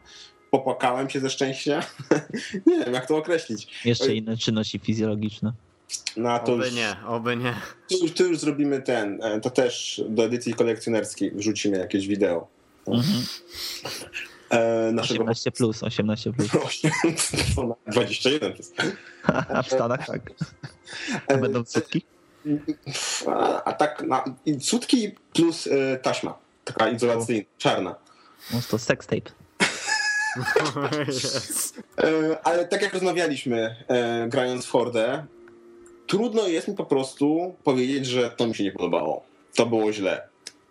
popłakałem się ze szczęścia. nie wiem, jak to określić. Jeszcze inne czynności fizjologiczne. No a to Oby już, nie, oby nie. tu, już- tu już zrobimy ten, e, to też do edycji kolekcjonerskiej wrzucimy jakieś wideo. Mhm. E, naszego 18 plus, 18 plus. To na 21 plus. A w Stanach tak. E, To będą cutki? A, tak, na, i cutki plus e, taśma, taka izolacyjna, czarna. No to sex tape. E, Ale tak jak rozmawialiśmy, e, grając w Hordę, trudno jest mi po prostu powiedzieć, że to mi się nie podobało. To było źle.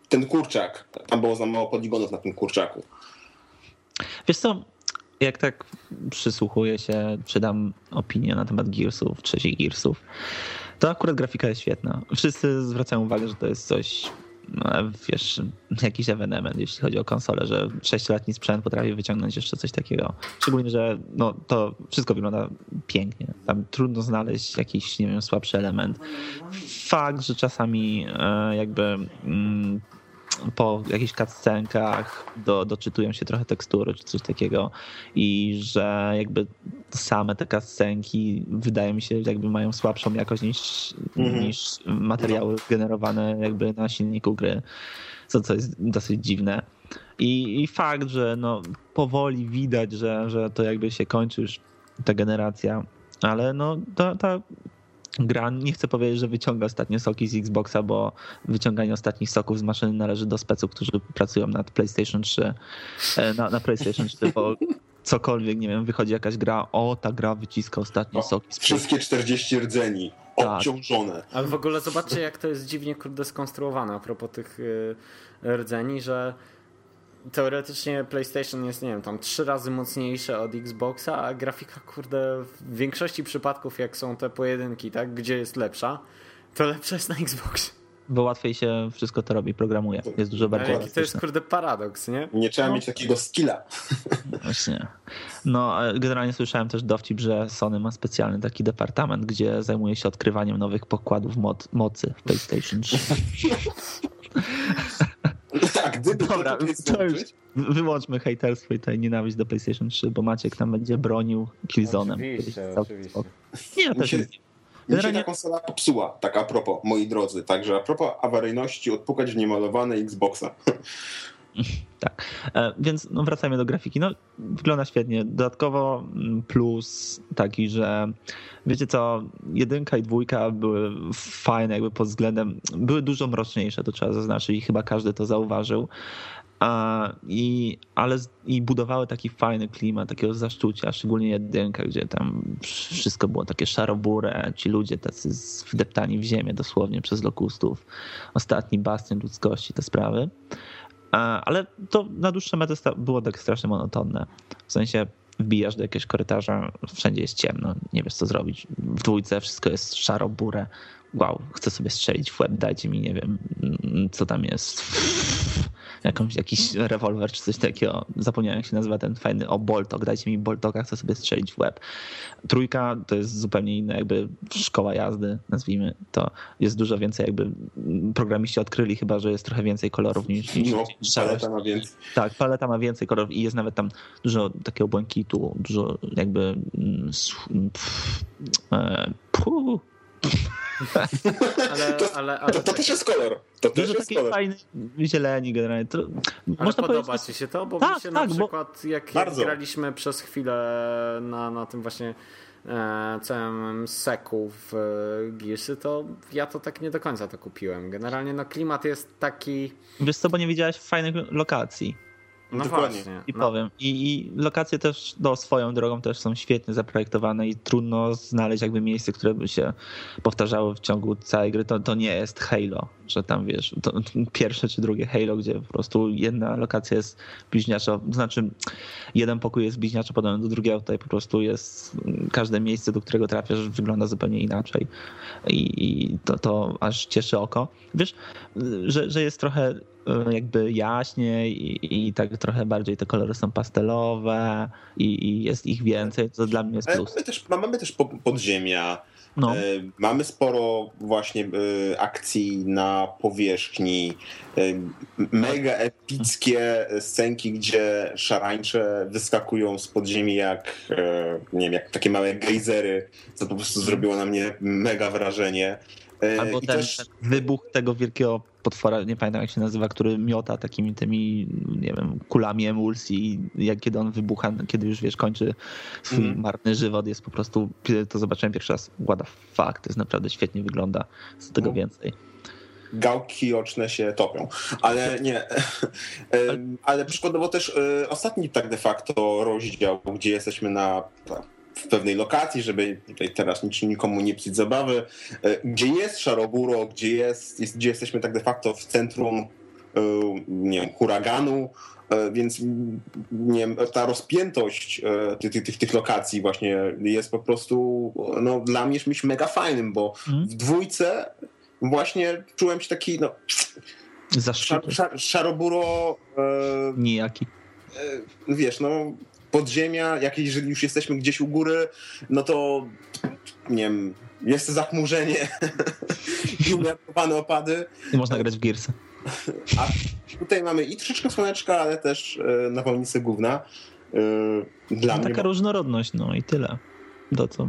Ten kurczak, tam było za mało poligonów na tym kurczaku. Wiesz co, jak tak przysłuchuję się, czytam opinię na temat Gearsów, trzecich Gearsów, to akurat grafika jest świetna. Wszyscy zwracają uwagę, że to jest coś, no, wiesz, jakiś ewenement, jeśli chodzi o konsolę, że sześcioletni sprzęt potrafi wyciągnąć jeszcze coś takiego. Szczególnie, że no, to wszystko wygląda pięknie. Tam trudno znaleźć jakiś, nie wiem, słabszy element. Fakt, że czasami e, jakby mm, po jakichś cutscenkach do, doczytują się trochę tekstury czy coś takiego i że jakby same te cutscenki wydaje mi się jakby mają słabszą jakość niż, Mhm. niż materiały generowane jakby na silniku gry, co, co jest dosyć dziwne. I, I fakt, że no powoli widać, że, że to jakby się kończy już ta generacja, ale no ta, ta gra, nie chcę powiedzieć, że wyciąga ostatnie soki z Xboxa, bo wyciąganie ostatnich soków z maszyny należy do speców, którzy pracują nad PlayStation 3, e, na, na PlayStation 4, bo cokolwiek, nie wiem, wychodzi jakaś gra, o, ta gra wyciska ostatnie O, soki z Wszystkie 40 rdzeni Tak. obciążone. Ale w ogóle zobaczcie, jak to jest dziwnie kurde skonstruowane a propos tych y, rdzeni, że teoretycznie PlayStation jest, nie wiem, tam trzy razy mocniejsze od Xboxa, a grafika, kurde, w większości przypadków, jak są te pojedynki, tak, gdzie jest lepsza, to lepsza jest na Xboxie. Bo łatwiej się wszystko to robi, programuje. Jest dużo bardziej jaki to jest, kurde, paradoks, nie? Nie trzeba No. mieć takiego skilla. Właśnie. No, generalnie słyszałem też dowcip, że Sony ma specjalny taki departament, gdzie zajmuje się odkrywaniem nowych pokładów moc, mocy w PlayStation 3. A gdyby Dobra, to, to już wyłączmy hejterstwo i tutaj nienawiść do PlayStation 3, bo Maciek tam będzie bronił Killzone'em. Oczywiście, oczywiście. Nie, też się-. Mi się ta konsola popsuła, tak a propos, moi drodzy. Także a propos awaryjności, odpukać w niemalowane Xboxa. Tak, e, więc no wracajmy do grafiki. No, wygląda świetnie. Dodatkowo mm, plus taki, że wiecie co, jedynka i dwójka były fajne jakby pod względem, były dużo mroczniejsze, to trzeba zaznaczyć i chyba każdy to zauważył. A, i, ale i budowały taki fajny klimat, takiego zaszczucia, szczególnie jedynka, gdzie tam wszystko było takie szarobure, ci ludzie tacy wdeptani w ziemię dosłownie przez lokustów. Ostatni bastion ludzkości, te sprawy. Ale to na dłuższe metę było tak strasznie monotonne. W sensie wbijasz do jakiegoś korytarza, wszędzie jest ciemno, nie wiesz co zrobić. W dwójce wszystko jest szaro-burę. Wow, chcę sobie strzelić w łeb, dajcie mi, nie wiem, mm, co tam jest. Jakąś, jakiś rewolwer czy coś takiego. Zapomniałem, jak się nazywa ten fajny. O, Boltok, dajcie mi Boltoka, chcę sobie strzelić w łeb. Trójka to jest zupełnie inna jakby szkoła jazdy, nazwijmy to. Jest dużo więcej jakby programiści odkryli chyba, że jest trochę więcej kolorów niż, niż No, niż paleta ma więcej. tak, paleta ma więcej kolorów i jest nawet tam dużo takiego błękitu, dużo jakby. mm, s- pff, e, puh, Ale, To- ale, ale, To, to też jest kolor. To też dużo jest takiej kolor. fajnej zieleni generalnie. To, ale można podoba powiedzieć, ci się to? Bo Tak, mi się tak, na bo- przykład, jak, jak Bardzo. graliśmy przez chwilę na, na tym właśnie e, całym seku w e, Gearsy, to ja to tak nie do końca to kupiłem. Generalnie no klimat jest taki... wiesz co, bo nie widziałeś fajnych lokacji. No Dokładnie. właśnie. I No, powiem. I, I lokacje też no, swoją drogą też są świetnie zaprojektowane i trudno znaleźć jakby miejsce, które by się powtarzały w ciągu całej gry. To, to nie jest Halo, że tam wiesz, to, pierwsze czy drugie Halo, gdzie po prostu jedna lokacja jest bliźniaczo, to znaczy jeden pokój jest bliźniaczo podobny do drugiego, tutaj po prostu jest każde miejsce, do którego trafiasz wygląda zupełnie inaczej i, i to, to aż cieszy oko. Wiesz, że, że jest trochę jakby jaśniej i, i tak trochę bardziej te kolory są pastelowe i, i jest ich więcej, to dla mnie jest plus. mamy też, mamy też po- podziemia. No, E, Mamy sporo właśnie e, akcji na powierzchni, e, mega epickie scenki, gdzie szarańcze wyskakują z podziemi jak, e, nie wiem, jak takie małe gejzery, co po prostu zrobiło na mnie mega wrażenie. E, albo I ten, też ten wybuch tego wielkiego potwora, nie pamiętam jak się nazywa, który miota takimi tymi, nie wiem, kulami emulsji, jak kiedy on wybucha, kiedy już wiesz, kończy swój Mhm. marny żywot, jest po prostu, to zobaczyłem pierwszy raz, what the fuck, to jest naprawdę świetnie wygląda, z tego No. więcej. gałki oczne się topią. Ale nie. Ale przykładowo też e, ostatni tak de facto rozdział, gdzie jesteśmy na w pewnej lokacji, żeby tutaj teraz nikomu nie psuć zabawy, e, gdzie jest szaroburo, gdzie jest, jest gdzie jesteśmy tak de facto w centrum e, nie wiem, huraganu, e, więc nie wiem, ta rozpiętość tych, tych, tych, lokacji właśnie jest po prostu no, dla mnie czymś mega fajnym, bo Mhm. w dwójce właśnie czułem się taki no, szar, szar, szaroburo e, nijaki. e, wiesz, no podziemia, jak jeżeli już jesteśmy gdzieś u góry, no to nie wiem, jest zachmurzenie i umiarkowane opady, I można grać w Gearsy. a tutaj mamy i troszeczkę słoneczka, ale też e, nawałnicy gówna. E, dla No, mnie, taka różnorodność, no i tyle. To co.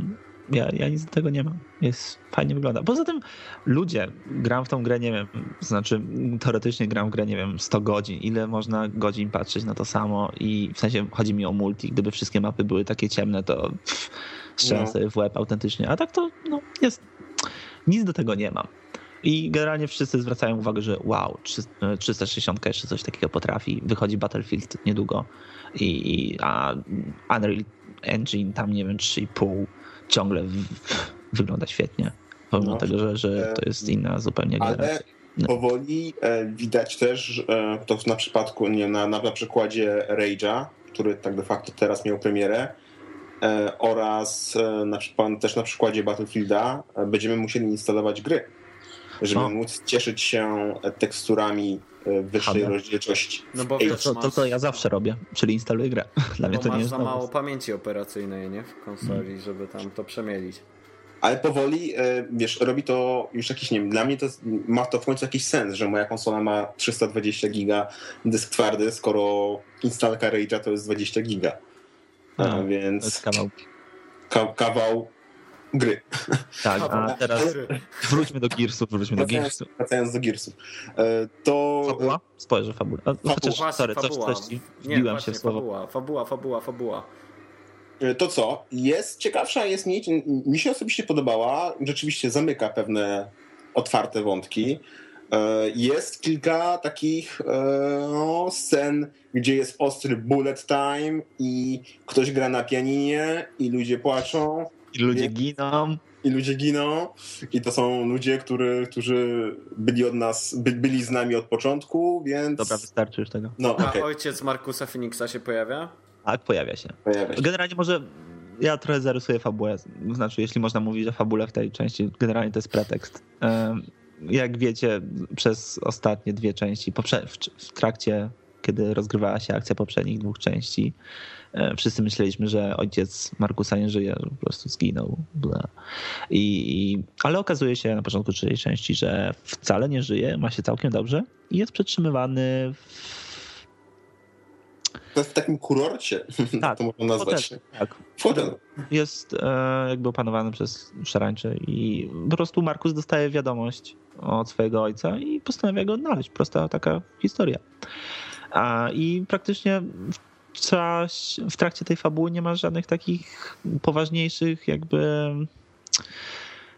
Ja, ja nic z tego nie mam. Jest fajnie wygląda. Poza tym ludzie, gram w tą grę, nie wiem, znaczy teoretycznie gram w grę, nie wiem, 100 godzin. Ile można godzin patrzeć na to samo i w sensie chodzi mi o multi. Gdyby wszystkie mapy były takie ciemne, to pff, strzelam No. sobie w łeb autentycznie. A tak to no, jest. Nic do tego nie mam. I generalnie wszyscy zwracają uwagę, że wow, trzy- 360 jeszcze coś takiego potrafi. Wychodzi Battlefield niedługo. I, i a Unreal Engine tam nie wiem 3,5 ciągle wygląda świetnie. Pomimo No. tego, że, że to jest inna zupełnie gra. Ale powoli e, widać też, e, to na przypadku, nie, na, na, na przykładzie Rage'a, który tak de facto teraz miał premierę, e, oraz e, na też na przykładzie Battlefielda e, będziemy musieli instalować gry, żeby O. móc cieszyć się teksturami e, wyższej HD. rozdzielczości. No bo To, to, masz, to ja zawsze robię, czyli instaluję grę. Dla mnie bo to nie masz jest za mało pamięci operacyjnej nie? w konsoli, żeby tam to przemielić. ale powoli, e, wiesz, robi to już jakiś, nie wiem, dla mnie to ma to w końcu jakiś sens, że moja konsola ma 320 giga dysk twardy, skoro instalka Rage'a to jest 20 giga. No, więc... To jest kawał. Ka kawał gry. Tak, a teraz wróćmy do Gearsów, wróćmy do Gearsów. Wracając do Gearsów. E, to... Fabuła? Spojrzę, fabuła. Chociaż, Właśnie, sorry, fabuła. coś, coś wbiłem Nie, się właśnie, w słowo. Fabuła, fabuła, fabuła, fabuła. E, To co? Jest ciekawsza, jest mniej. Mi się osobiście podobała. Rzeczywiście zamyka pewne otwarte wątki. E, Jest kilka takich no, scen, gdzie jest ostry bullet time i ktoś gra na pianinie i ludzie płaczą I ludzie Nie. giną. i ludzie giną i to są ludzie, który, którzy byli od nas, by, byli z nami od początku, więc... Dobra, wystarczy już tego. No, A okej, ojciec Markusa Phoenixa się pojawia? Tak, pojawia się. pojawia się. Generalnie może ja trochę zarysuję fabułę. Znaczy, jeśli można mówić o fabule w tej części, generalnie to jest pretekst. Jak wiecie, przez ostatnie dwie części, w, trakcie, kiedy rozgrywała się akcja poprzednich dwóch części, wszyscy myśleliśmy, że ojciec Markusa nie żyje, po prostu zginął. I, i, ale okazuje się na początku trzeciej części, że wcale nie żyje, ma się całkiem dobrze i jest przetrzymywany w w takim kurorcie, Tak, to można nazwać. hotelu. Tak, W hotelu. jest e, jakby opanowany przez szarańcze i po prostu Markus dostaje wiadomość od swojego ojca i postanawia go odnaleźć. Prosta taka historia. A, I praktycznie w, w trakcie tej fabuły nie ma żadnych takich poważniejszych jakby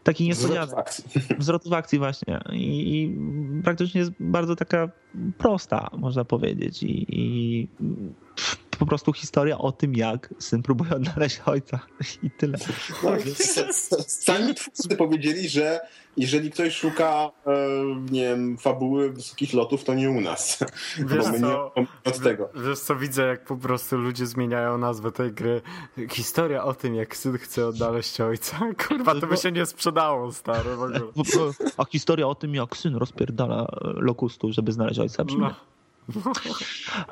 takich niespodzianek. Zwrot akcji. akcji właśnie. I, i praktycznie jest bardzo taka prosta, można powiedzieć. I, i po prostu historia o tym, jak syn próbuje odnaleźć ojca i tyle. No, s- sami twórcy powiedzieli, że jeżeli ktoś szuka, e, nie wiem, fabuły wysokich lotów, to nie u nas. Wiesz Bo my co? nie od tego. Wiesz co, widzę jak po prostu ludzie zmieniają nazwę tej gry. Historia o tym, jak syn chce odnaleźć ojca. Kurwa, to by się nie sprzedało, stary, w ogóle. A historia o tym, jak syn rozpierdala lokustów, żeby znaleźć ojca, brzmi. No.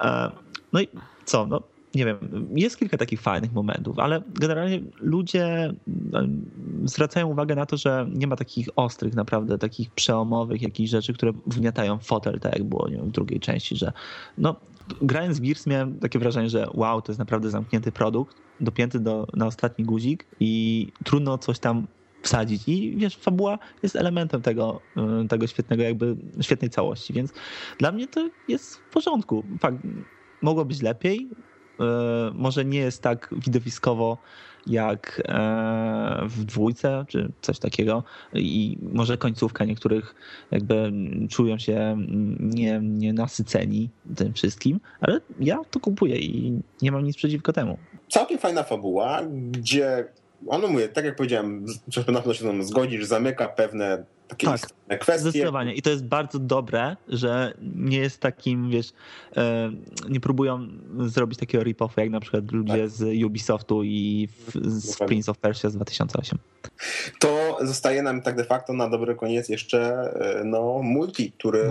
E, No i co? No, nie wiem, jest kilka takich fajnych momentów, ale generalnie ludzie e, zwracają uwagę na to, że nie ma takich ostrych, naprawdę takich przełomowych jakichś rzeczy, które wgniatają fotel, tak jak było nie wiem, w drugiej części, że no, grając w Gears miałem takie wrażenie, że wow, to jest naprawdę zamknięty produkt, dopięty do, na ostatni guzik i trudno coś tam wsadzić. I wiesz, fabuła jest elementem tego, y, tego świetnego, jakby świetnej całości, więc dla mnie to jest w porządku. Fakt, mogło być lepiej. Y, Może nie jest tak widowiskowo jak e, w dwójce, czy coś takiego. I może końcówka niektórych jakby czują się nie, nie nasyceni tym wszystkim, ale ja to kupuję i nie mam nic przeciwko temu. Całkiem fajna fabuła, gdzie, ono mówię, tak jak powiedziałem, na pewno się zgodzisz, zamyka pewne takie Tak. istotne kwestie. Zdecydowanie. I to jest bardzo dobre, że nie jest takim, wiesz, e, nie próbują zrobić takiego rip-offu, jak na przykład ludzie Tak. z Ubisoftu i w, z. Prince of Persia z 2008. To zostaje nam tak de facto na dobry koniec jeszcze e, no, multi, który,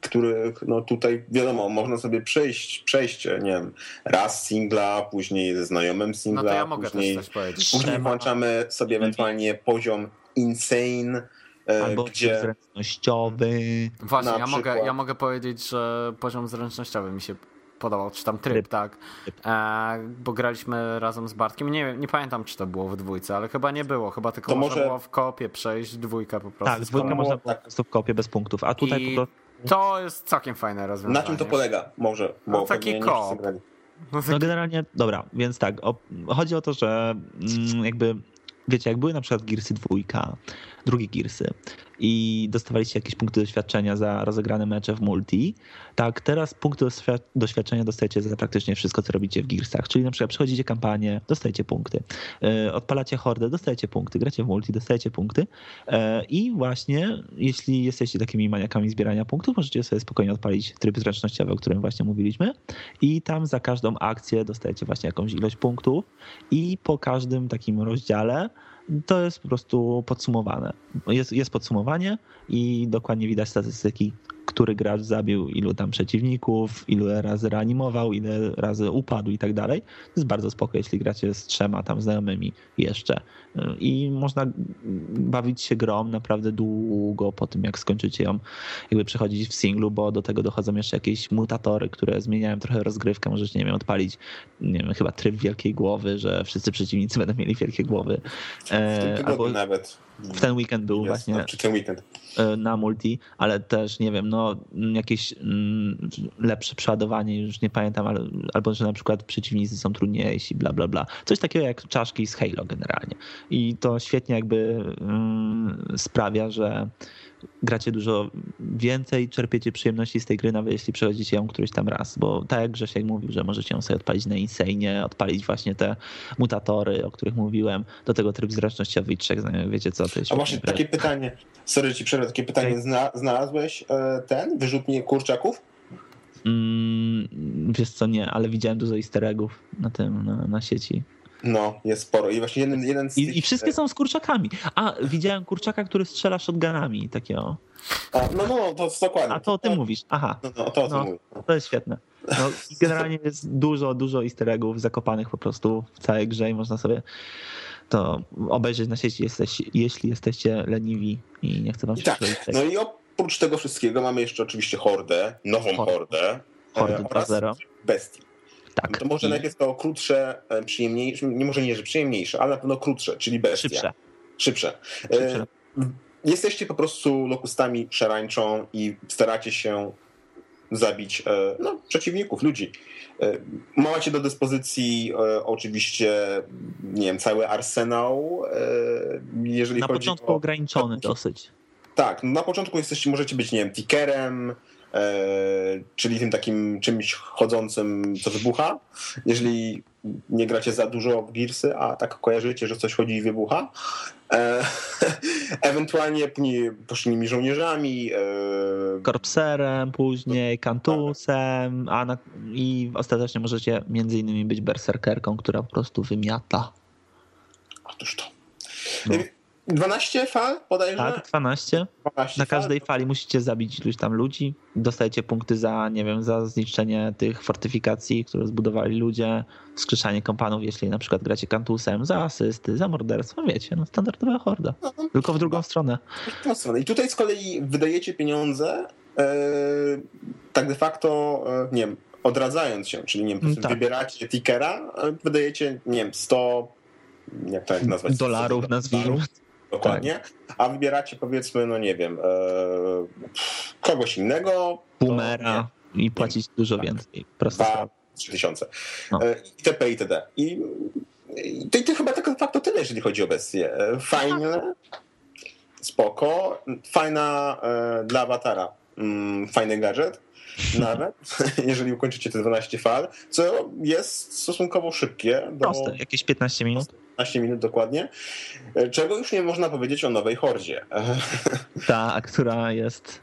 który no tutaj wiadomo, można sobie przejść, przejść, nie wiem, raz singla, później ze znajomym No singla, to ja mogę później, też coś powiedzieć. później włączamy sobie ewentualnie poziom insane, e, Albo gdzie zręcznościowy. Właśnie, ja mogę, ja mogę powiedzieć, że poziom zręcznościowy mi się podobał, czy tam tryb, Tryb. tak. E, bo graliśmy razem z Bartkiem. Nie, nie pamiętam, czy to było w dwójce, ale chyba nie było. Chyba tylko To można może- było w kopie przejść dwójkę po prostu. Tak, z dwójkę kopą. można było tak. po prostu w kopie bez punktów, a tutaj I po prostu To jest całkiem fajne rozwiązanie. na czym to polega może, bo No, taki grali. No, No generalnie, dobra, więc tak, o, chodzi o to, że mm, jakby, wiecie, jak były na przykład Gearsy dwójka, drugie Gearsy i dostawaliście jakieś punkty doświadczenia za rozegrane mecze w multi, tak teraz punkty doświad- doświadczenia dostajecie za praktycznie wszystko, co robicie w Gearsach, czyli na przykład przechodzicie kampanię, dostajecie punkty, e, odpalacie hordę, dostajecie punkty, gracie w multi, dostajecie punkty. E, i właśnie, jeśli jesteście takimi maniakami zbierania punktów, możecie sobie spokojnie odpalić tryb zręcznościowy, o którym właśnie mówiliśmy. I tam za każdą akcję dostajecie właśnie jakąś ilość punktów. I po każdym takim rozdziale to jest po prostu podsumowane. Jest, jest podsumowanie i dokładnie widać statystyki, który gracz zabił ilu tam przeciwników, ile razy reanimował, ile razy upadł i tak dalej. To jest bardzo spoko, jeśli gracie z trzema tam znajomymi jeszcze. I można bawić się grą naprawdę długo po tym, jak skończycie ją, jakby przechodzić w singlu, bo do tego dochodzą jeszcze jakieś mutatory, które zmieniają trochę rozgrywkę. Możecie, nie wiem, odpalić, nie wiem, chyba tryb wielkiej głowy, że wszyscy przeciwnicy będą mieli wielkie głowy. W tym tygodniu albo nawet. W ten weekend był właśnie. Czy ten weekend. E, na multi, ale też nie wiem, no jakieś mm, lepsze przeładowanie, już nie pamiętam, ale, albo że na przykład przeciwnicy są trudniejsi, bla bla bla. Coś takiego jak czaszki z Halo generalnie. I to świetnie jakby mm, sprawia, że gracie dużo więcej, czerpiecie przyjemności z tej gry, nawet jeśli przechodzicie ją któryś tam raz, bo tak jak Grzesiek mówił, że możecie ją sobie odpalić na Insane, odpalić właśnie te mutatory, o których mówiłem, do tego tryb zręcznościowy i trzech wiecie co, to jest A właśnie takie pytanie, sorry, ci przerwę, takie pytanie. Zna, znalazłeś e, ten, wyrzutnie kurczaków? Mm, wiesz co, nie, ale widziałem dużo easter eggów na tym, na, na sieci. No, jest sporo. I właśnie jeden, jeden z I, tych... I wszystkie są z kurczakami. A, widziałem kurczaka, który strzela shotgunami, takiego. A, no, no, to dokładnie. A to o tym mówisz, aha. No, no to o tym no, mówię. To jest świetne. No, generalnie jest dużo, dużo easter eggów zakopanych po prostu w całej grze i można sobie to obejrzeć na sieci, jesteś, jeśli jesteście leniwi i nie chce wam się tak. No i oprócz tego wszystkiego mamy jeszcze oczywiście Hordę, nową Hordę. Hordę e, 2.0. Bestii. Tak. To może I... najpierw to krótsze, e, przyjemniejsze, nie może nie, że przyjemniejsze, ale na pewno krótsze, czyli bestia. Szybsze. Szybsze. Szybsze. E, jesteście po prostu lokustami szarańczą i staracie się zabić no, przeciwników, ludzi. Macie do dyspozycji oczywiście, nie wiem, cały arsenał. Jeżeli na początku o... ograniczony dosyć. Tak, na początku jesteście, możecie być, nie wiem, tickerem, e, czyli tym takim czymś chodzącym, co wybucha. Jeżeli nie gracie za dużo w Gearsy, a tak kojarzycie, że coś chodzi i wybucha. E, ewentualnie poszłymi żołnierzami. E, Korpserem, później kantusem, a na, i ostatecznie możecie między innymi być berserkerką, która po prostu wymiata. Otóż to. No. 12 fal podajże? Tak, 12. 12 Na każdej fali musicie zabić iluś tam ludzi. Dostajecie punkty za, nie wiem, za zniszczenie tych fortyfikacji, które zbudowali ludzie, skrzeszanie kompanów, jeśli na przykład gracie kantusem, za asysty, za morderstwo, wiecie, no standardowa horda. No, no, Tylko w drugą stronę. W drugą stronę. I tutaj z kolei wydajecie pieniądze yy, tak de facto, yy, nie wiem, odradzając się, czyli nie wiem, tak. wybieracie tickera, wydajecie, nie wiem, 100 jak to jak nazwać? Dolarów nazwijmy. Dokładnie. Tak. A wybieracie powiedzmy, no nie wiem, e, kogoś innego. Boomera i płacić dużo tak. więcej. Prosta 3000. No. E, itp. itd. I, i to, to chyba tak facto tyle, jeżeli chodzi o bestię. E, fajne, spoko, fajna e, dla awatara, mm, fajny gadżet nawet, jeżeli ukończycie te 12 fal, co jest stosunkowo szybkie. Do... Proste, jakieś 15 minut. 15 minut dokładnie, czego już nie można powiedzieć o nowej Hordzie. Ta, która jest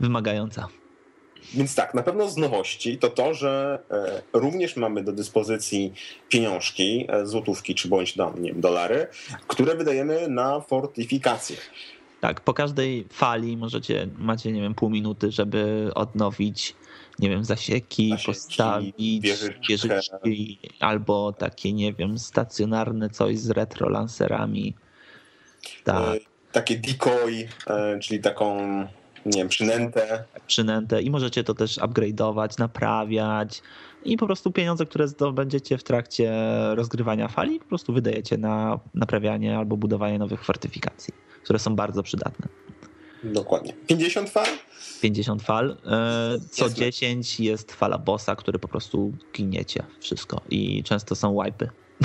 wymagająca. Więc tak, na pewno z nowości to to, że e, również mamy do dyspozycji pieniążki, e, złotówki czy bądź tam, nie wiem, dolary, które wydajemy na fortyfikacje. Tak, po każdej fali możecie, macie, nie wiem, pół minuty, żeby odnowić nie wiem, zasieki, zasieki postawić, wieżyczki, albo takie, nie wiem, stacjonarne coś z retro lancerami. Tak. E, takie decoy, e, czyli taką, nie wiem, przynętę. Przynętę i możecie to też upgrade'ować, naprawiać i po prostu pieniądze, które zdobędziecie w trakcie rozgrywania fali, po prostu wydajecie na naprawianie albo budowanie nowych fortyfikacji, które są bardzo przydatne. Dokładnie. 50 fal? 50 fal. E, co jest 10 jest fala bossa, który po prostu giniecie wszystko i często są wipy.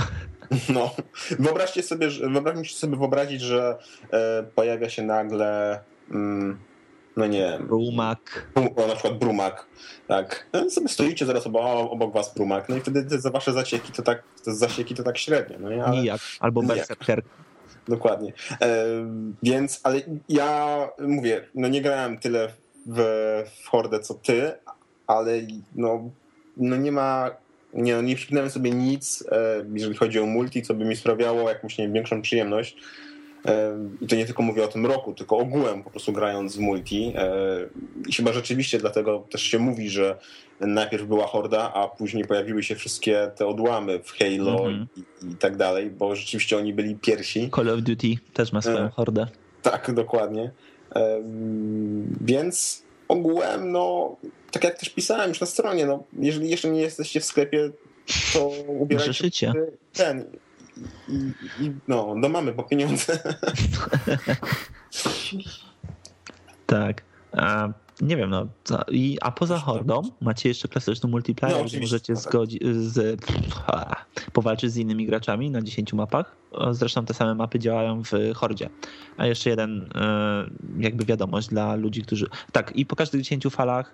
No, wyobraźcie sobie, wyobraźcie sobie wyobrazić, że e, pojawia się nagle mm, no nie wiem. Brumak. O, na przykład Brumak. Tak. No, sobie stoicie zaraz obok, obok was Brumak, no i wtedy za wasze zacieki to tak, te zasieki to tak średnio, no nie? Ale, Nijak. Albo Berserker. Dokładnie. Więc, ale ja mówię, no nie grałem tyle w, w Hordę co ty, ale no, no nie ma, nie, no nie sobie nic, e, jeżeli chodzi o multi, co by mi sprawiało jakąś większą przyjemność. I to nie tylko mówię o tym roku, tylko ogółem po prostu grając w multi. I chyba rzeczywiście dlatego też się mówi, że najpierw była Horda, a później pojawiły się wszystkie te odłamy w Halo mm -hmm. i, i, tak dalej, bo rzeczywiście oni byli pierwsi. Call of Duty też ma swoją Hordę. Tak, dokładnie. Więc ogółem, no, tak jak też pisałem już na stronie, no, jeżeli jeszcze nie jesteście w sklepie, to ubierajcie ten i, i, no, no mamy po pieniądze. tak. A, nie wiem, no. I, a poza hordą macie jeszcze klasyczny multiplayer, no, gdzie możecie tak. zgodzi, z, a, powalczyć z innymi graczami na 10 mapach. Zresztą te same mapy działają w hordzie. A jeszcze jeden, e, jakby wiadomość dla ludzi, którzy. Tak, i po każdych 10 falach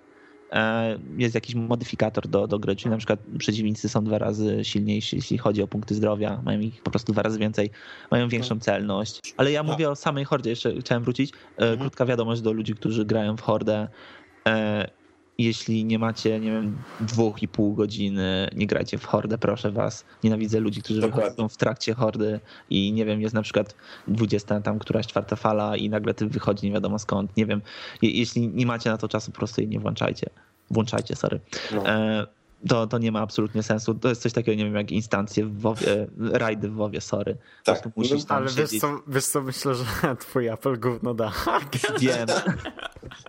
jest jakiś modyfikator do, do gry, czyli na przykład przeciwnicy są dwa razy silniejsi, jeśli chodzi o punkty zdrowia, mają ich po prostu dwa razy więcej, mają większą tak. celność. Ale ja mówię o samej hordzie, jeszcze chciałem wrócić. E, mhm. Krótka wiadomość do ludzi, którzy grają w hordę. Jeśli nie macie, nie wiem, dwóch i pół godziny, nie grajcie w hordę, proszę was. Nienawidzę ludzi, którzy Dokładnie. wychodzą w trakcie hordy i nie wiem, jest na przykład 20 tam któraś czwarta fala i nagle ty wychodzi nie wiadomo skąd. Nie wiem, jeśli nie macie na to czasu, po prostu jej nie włączajcie. Włączajcie, sorry. No. E, to, to nie ma absolutnie sensu. To jest coś takiego, nie wiem, jak instancje w WoWie, rajdy w WoWie, sorry. Tak. Musisz tam ale wiesz co, wiesz co, myślę, że twój Apple gówno da. Wiem,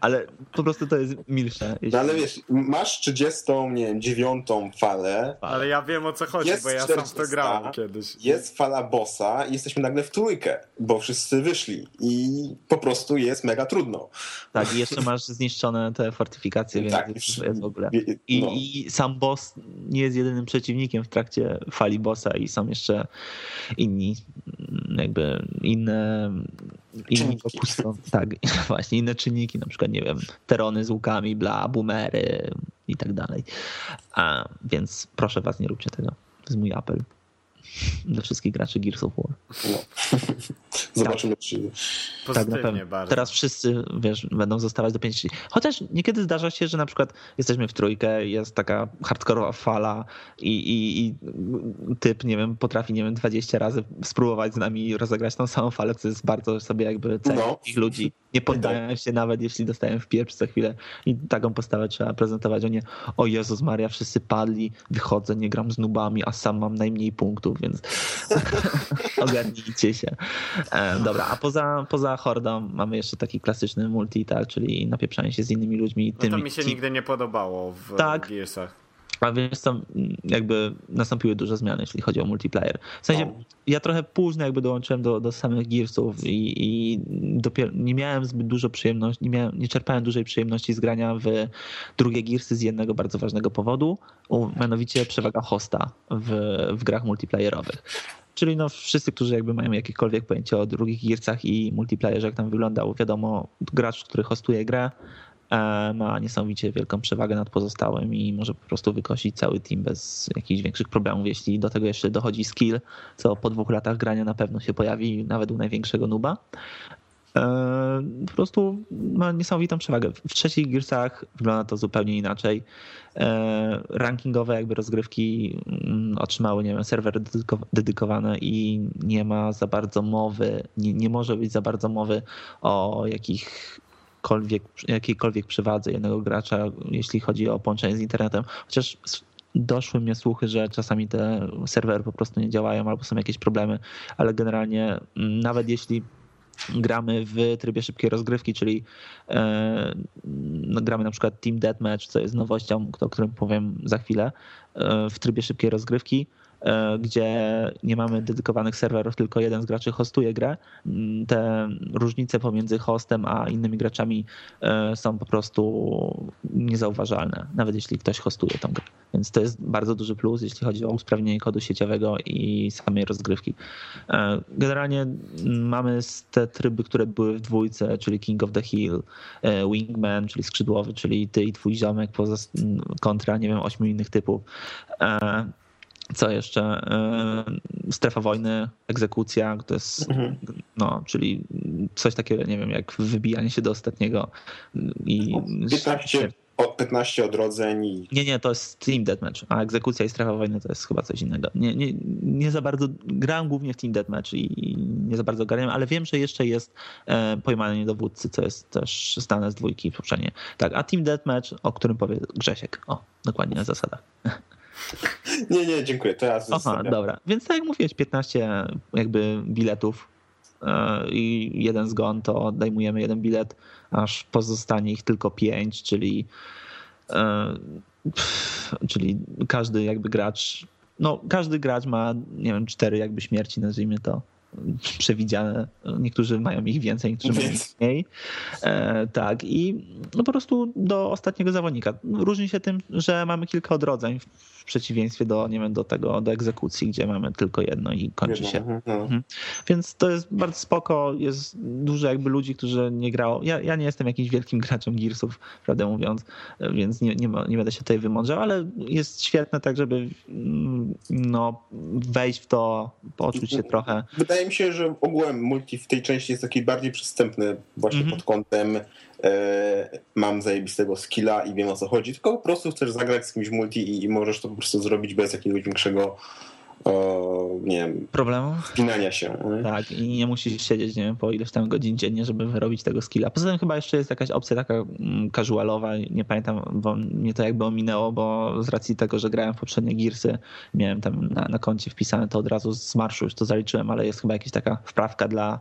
ale po prostu to jest milsze. Jeśli... No ale wiesz, masz 30, nie wiem, falę. Ale ja wiem o co chodzi, bo ja 40, sam to grałem kiedyś. Jest fala bossa i jesteśmy nagle w trójkę, bo wszyscy wyszli i po prostu jest mega trudno. Tak, i jeszcze masz zniszczone te fortyfikacje, więc tak, jest w ogóle. I, no. i sam boss nie jest jedynym przeciwnikiem w trakcie fali bossa i są jeszcze inni, jakby inne inni tak, właśnie inne czynniki, na przykład, nie wiem, terony z łukami, bla, boomery i tak dalej. A, więc proszę was, nie róbcie tego. To jest mój apel dla wszystkich graczy Gears of War. No. Zobaczymy, tak. czy... Tak, na pewno. Bardzo. Teraz wszyscy, wiesz, będą zostawać do 5 Chociaż niekiedy zdarza się, że na przykład jesteśmy w trójkę, jest taka hardkorowa fala i, i, i typ, nie wiem, potrafi, nie wiem, 20 razy spróbować z nami rozegrać tą samą falę, co jest bardzo sobie jakby cenię no. ludzi. Nie poddają tak. się nawet, jeśli dostają w pierwszy za chwilę i taką postawę trzeba prezentować, o nie, o Jezus Maria, wszyscy padli, wychodzę, nie gram z nubami, a sam mam najmniej punktów, więc ogarnijcie się. E, dobra, a poza, poza Hordą mamy jeszcze taki klasyczny multi, tak, czyli napieprzanie się z innymi ludźmi. No to mi się nigdy nie podobało w tak. Gearsach. A więc tam jakby nastąpiły duże zmiany, jeśli chodzi o multiplayer. W sensie no. ja trochę późno jakby dołączyłem do, do samych Gearsów i, i dopiero nie miałem zbyt dużo przyjemności, nie, miałem, nie czerpałem dużej przyjemności z grania w drugie Gearsy z jednego bardzo ważnego powodu, mianowicie przewaga hosta w, w grach multiplayerowych. Czyli no wszyscy, którzy jakby mają jakiekolwiek pojęcie o drugich Gearsach i multiplayerze, jak tam wyglądało, wiadomo, gracz, który hostuje grę, ma niesamowicie wielką przewagę nad pozostałym i może po prostu wykosić cały team bez jakichś większych problemów. Jeśli do tego jeszcze dochodzi skill, co po dwóch latach grania na pewno się pojawi nawet u największego nuba, e, po prostu ma niesamowitą przewagę. W trzecich Gearsach wygląda to zupełnie inaczej. E, rankingowe jakby rozgrywki mm, otrzymały, nie wiem, serwery dedykowane i nie ma za bardzo mowy, nie, nie może być za bardzo mowy o jakich jakiejkolwiek przewadze jednego gracza, jeśli chodzi o połączenie z internetem. Chociaż doszły mnie słuchy, że czasami te serwery po prostu nie działają albo są jakieś problemy, ale generalnie mm, nawet jeśli gramy w trybie szybkiej rozgrywki, czyli e, no, gramy na przykład Team Deathmatch, co jest nowością, o którym powiem za chwilę, e, w trybie szybkiej rozgrywki, gdzie nie mamy dedykowanych serwerów, tylko jeden z graczy hostuje grę. Mm, te różnice pomiędzy hostem a innymi graczami e, są po prostu niezauważalne, nawet jeśli ktoś hostuje tą grę. Więc to jest bardzo duży plus, jeśli chodzi o usprawnienie kodu sieciowego i samej rozgrywki. E, generalnie mamy te tryby, które były w dwójce, czyli King of the Hill, Wingman, czyli skrzydłowy, czyli ty i twój ziomek poza kontra, nie wiem, ośmiu innych typów co jeszcze? E, strefa wojny, egzekucja, to jest, mhm. no, czyli coś takiego, nie wiem, jak wybijanie się do ostatniego i... 15, od 15 odrodzeń i... Nie, nie, to jest Team Deathmatch, a egzekucja i strefa wojny to jest chyba coś innego. Nie, nie, nie za bardzo, gram głównie w Team Deathmatch i nie za bardzo ogarniam, ale wiem, że jeszcze jest e, pojmanie dowódcy, co jest też znane z dwójki poprzednie. Tak, a Team Deathmatch, o którym powie Grzesiek. O, dokładnie na zasadach. Nie, nie, dziękuję. Teraz Aha, dobra. Więc tak jak mówiłeś, 15 jakby biletów e, i jeden zgon, to odejmujemy jeden bilet, aż pozostanie ich tylko pięć, czyli e, czyli każdy jakby gracz, no każdy gracz ma, nie wiem, cztery jakby śmierci, nazwijmy to przewidziane. Niektórzy mają ich więcej, niektórzy mają ich mniej. E, tak, i no po prostu do ostatniego zawodnika. Różni się tym, że mamy kilka odrodzeń przeciwieństwie do, nie wiem, do tego, do egzekucji, gdzie mamy tylko jedno i kończy się. Mhm, no. Mhm. Więc to jest bardzo spoko. Jest dużo jakby ludzi, którzy nie grało. Ja, ja nie jestem jakimś wielkim graczem Gearsów, prawdę mówiąc, więc nie, nie, nie będę się tutaj wymądrzał, ale jest świetne tak, żeby mm, no, wejść w to, poczuć się trochę. Wydaje mi się, że ogółem multi w tej części jest taki bardziej przystępny właśnie mm -hmm. pod kątem mam zajebistego skilla i wiem o co chodzi, tylko po prostu chcesz zagrać z kimś multi i, i możesz to po prostu zrobić bez jakiegoś większego nie wiem, problemu? Spinania się. Nie? Tak, i nie musisz siedzieć, nie wiem, po ileś tam godzin dziennie, żeby wyrobić tego skilla. Poza tym chyba jeszcze jest jakaś opcja taka mm, casualowa, nie pamiętam, bo mnie to jakby ominęło, bo z racji tego, że grałem w poprzednie Gearsy, miałem tam na, na koncie wpisane to od razu z marszu, już to zaliczyłem, ale jest chyba jakaś taka wprawka dla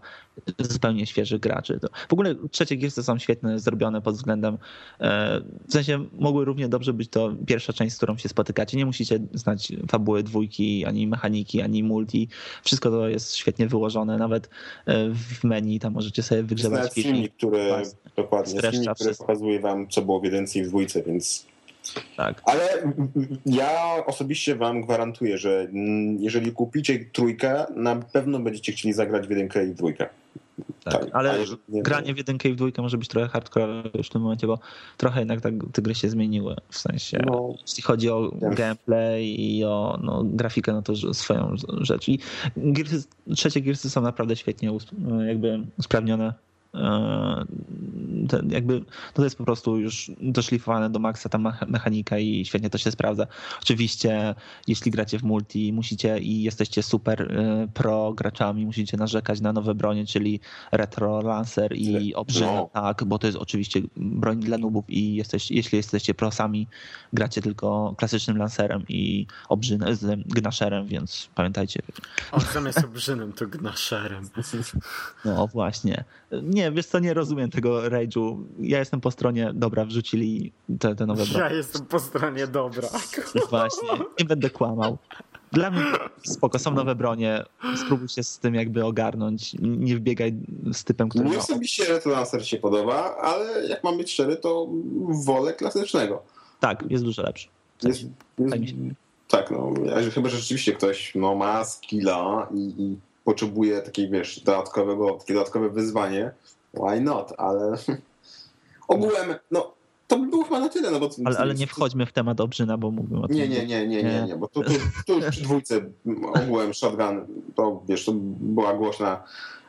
zupełnie świeżych graczy. To w ogóle trzecie Gearsy są świetne, zrobione pod względem, e, w sensie mogły równie dobrze być to pierwsza część, z którą się spotykacie. Nie musicie znać fabuły dwójki, ani mechaniki, ani multi. Wszystko to jest świetnie wyłożone, nawet e, w menu tam możecie sobie wygrzewać jest filmik, który, dokładnie, filmik, który pokazuje wam, co było w jedynce i w dwójce, więc... Tak. Ale ja osobiście wam gwarantuję, że jeżeli kupicie trójkę, na pewno będziecie chcieli zagrać w jedynkę i w dwójkę. Tak, tak, ale granie w jedynkę i w dwójkę może być trochę hardcore już w tym momencie, bo trochę jednak tak te gry się zmieniły. W sensie, no, jeśli chodzi o gameplay i o no, grafikę, no to swoją rzecz. I Gearsy, trzecie Gearsy są naprawdę świetnie jakby usprawnione E, jakby to jest po prostu już doszlifowane do maksa ta mechanika i świetnie to się sprawdza. Oczywiście, jeśli gracie w multi, musicie i jesteście super e, pro graczami, musicie narzekać na nowe bronie, czyli retro lancer i obrzyna, no. tak, bo to jest oczywiście broń dla nubów i jesteś, jeśli jesteście prosami, gracie tylko klasycznym lancerem i obrzynem, z gnaszerem, więc pamiętajcie. O, zamiast obrzynem to gnaszerem. No właśnie. Nie, nie, wiesz co, nie rozumiem tego rage'u. Ja jestem po stronie dobra, wrzucili te, te nowe broń. Ja jestem po stronie dobra. Właśnie, nie będę kłamał. Dla mnie spoko, są nowe bronie, spróbuj się z tym jakby ogarnąć, nie wbiegaj z typem, który... Mnie osobiście Retrolancer się podoba, ale jak mam być szczery, to wolę klasycznego. Tak, jest dużo lepszy. Jest, jest, tak, tak, no, chyba, że rzeczywiście ktoś no, ma skilla i, i potrzebuje takiej, wiesz, dodatkowego, takie dodatkowe wyzwanie, why not, ale ogółem, no to by było chyba na tyle. No bo ale, ale nie wchodźmy w temat Obrzyna, bo mówimy o tym. Nie, nie, nie, nie, nie, nie, bo tu, tu, tu przy dwójce ogółem Shotgun, to wiesz, to była głośna,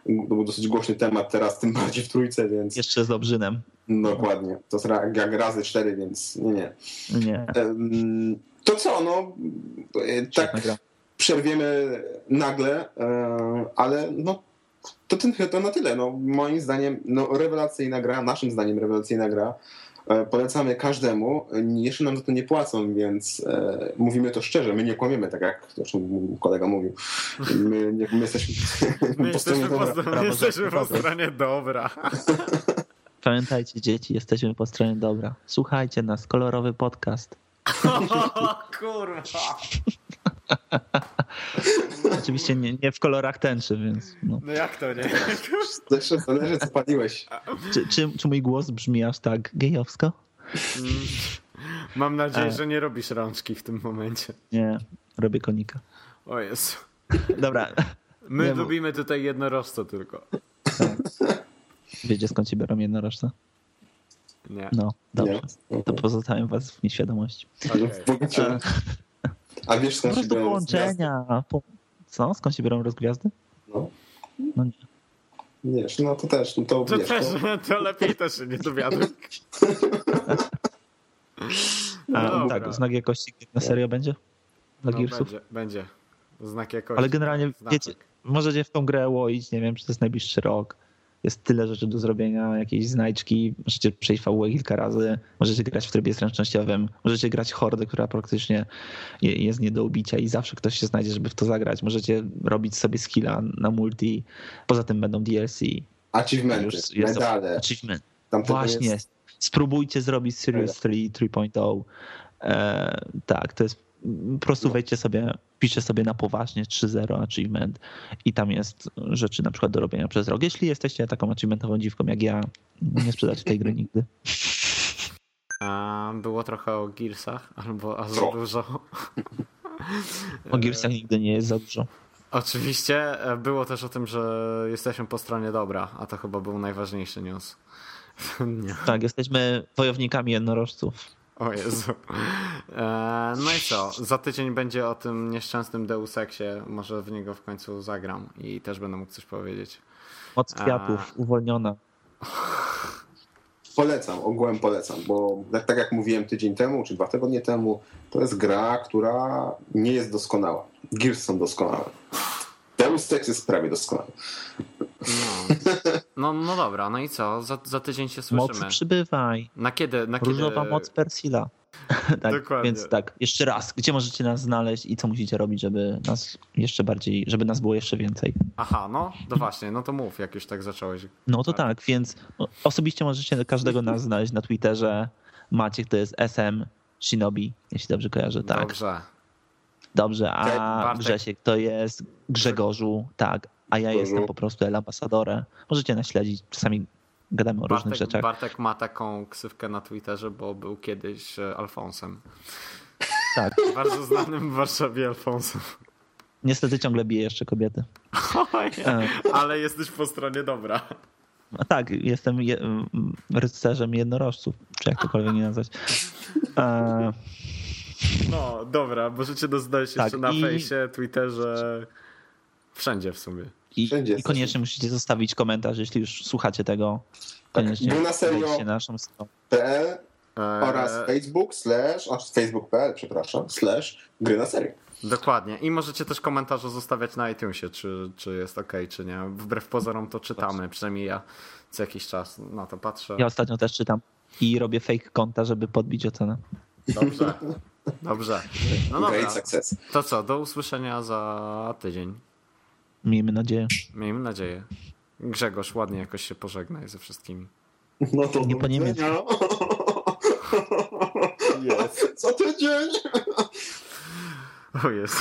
to był dosyć głośny temat teraz, tym bardziej w trójce, więc... Jeszcze z Obrzynem. Dokładnie. To jest jak razy cztery, więc nie, nie. Nie. To co, no tak przerwiemy nagle, e, ale no to, ten, to na tyle. No, moim zdaniem no, rewelacyjna gra, naszym zdaniem rewelacyjna gra. E, polecamy każdemu. Jeszcze nam za to nie płacą, więc e, mówimy to szczerze. My nie kłamiemy, tak jak zresztą kolega mówił. My, nie, my jesteśmy, my po stronie dobra. Po, my jesteśmy po stronie dobra. Pamiętajcie, dzieci, jesteśmy po stronie dobra. Słuchajcie nas, kolorowy podcast. O, kurwa. Oczywiście nie, nie, w kolorach tęczy, więc. No, no jak to nie? Zresztą zależy, co paliłeś. Czy, czy, czy, mój głos brzmi aż tak gejowsko? Mm, mam nadzieję, że nie robisz rączki w tym momencie. Nie, robię konika. O jest. Dobra. My nie, lubimy tutaj jednorożce tylko. Tak. Wiecie skąd się biorą jednorożce? Nie. No, dobrze. Nie. To pozostawiam was w nieświadomości. Okay. A wiesz skąd się biorą połączenia. Po... Co? Skąd się biorą rozgwiazdy? No. No nie. Wiesz, no to też, no to, to wiesz, też, to... to lepiej też się nie dowiaduj. A, no tak, znak jakości na serio będzie? Dla no, Gearsów? Będzie, będzie. Znak jakości. Ale generalnie, Znaczek. wiecie, możecie w tą grę łoić, nie wiem, przez najbliższy rok. Jest tyle rzeczy do zrobienia, jakieś znajdźki, możecie przejść fabułę kilka razy, możecie grać w trybie zręcznościowym, możecie grać hordę, która praktycznie je- jest nie do ubicia i zawsze ktoś się znajdzie, żeby w to zagrać. Możecie robić sobie skilla na multi, poza tym będą DLC. Achievementy, Już jest to- medale. Achievement. Właśnie, Jest... spróbujcie zrobić Series 3 3.0. E, tak, to jest po prostu No. wejdźcie sobie, piszcie sobie na poważnie 3.0 achievement i tam jest rzeczy na przykład do robienia przez rok. Jeśli jesteście taką achievementową dziwką jak ja, nie sprzedacie tej gry nigdy. A, było trochę o Gearsach, albo a za dużo. O Gearsach nigdy nie jest za dużo. Oczywiście e, było też o tym, że jesteśmy po stronie dobra, a to chyba był najważniejszy news. Nie. Tak, jesteśmy wojownikami jednorożców. O Jezu. E, no i co? Za tydzień będzie o tym nieszczęsnym Deus Exie. Może w niego w końcu zagram i też będę mógł coś powiedzieć. Moc kwiatów, uwolniona. Polecam, ogółem polecam, bo tak, tak jak mówiłem tydzień temu, czy dwa tygodnie temu, to jest gra, która nie jest doskonała. Gears są doskonałe. Deus Ex jest prawie doskonały. No, no, no dobra, no i co? Za, za tydzień się Moc słyszymy. przybywaj. Na kiedy? Na kiedy... Różowa moc Persila. tak, Dokładnie. więc tak, jeszcze raz, gdzie możecie nas znaleźć i co musicie robić, żeby nas jeszcze bardziej, żeby nas było jeszcze więcej. Aha, no, no właśnie, no to mów, jak już tak zacząłeś. No to tak, więc osobiście możecie każdego nas znaleźć na Twitterze. Maciek to jest SM Shinobi, jeśli dobrze kojarzę, tak. Dobrze. Dobrze, a Bartek. Grzesiek to jest Grzegorzu, tak, a ja Grzegorzu. jestem po prostu El Ambassadore. Możecie nas śledzić, czasami gadamy o różnych Bartek, rzeczach. Bartek ma taką ksywkę na Twitterze, bo był kiedyś e, Alfonsem. Tak, Bardzo znanym w Warszawie Alfonsem. niestety ciągle bije jeszcze kobiety. E, Ale jesteś po stronie dobra. A tak, jestem je, rycerzem jednorożców, czy jak tokolwiek nie nazwać. E, No, dobra, możecie znaleźć Tak, jeszcze na i- fejsie, Twitterze, wszędzie w sumie. I, Wszędzie I koniecznie musicie zostawić komentarz, jeśli już słuchacie tego. Koniecznie Był na serio? naszą stronę. PL E, oraz Facebook slash, aż facebook.pl, przepraszam, slash gry na serio. Dokładnie. I możecie też komentarze zostawiać na iTunesie, czy, czy jest ok, czy nie. Wbrew pozorom to czytamy, przynajmniej ja co jakiś czas na to patrzę. Ja ostatnio też czytam i robię fake konta, żeby podbić ocenę. Dobrze. Dobrze. No dobra. Great success. To co, do usłyszenia za tydzień. Miejmy nadzieję. Miejmy nadzieję. Grzegorz, ładnie jakoś się pożegnaj ze wszystkimi. No to Nie po niemiecku. Jest. Co tydzień. O Jezu.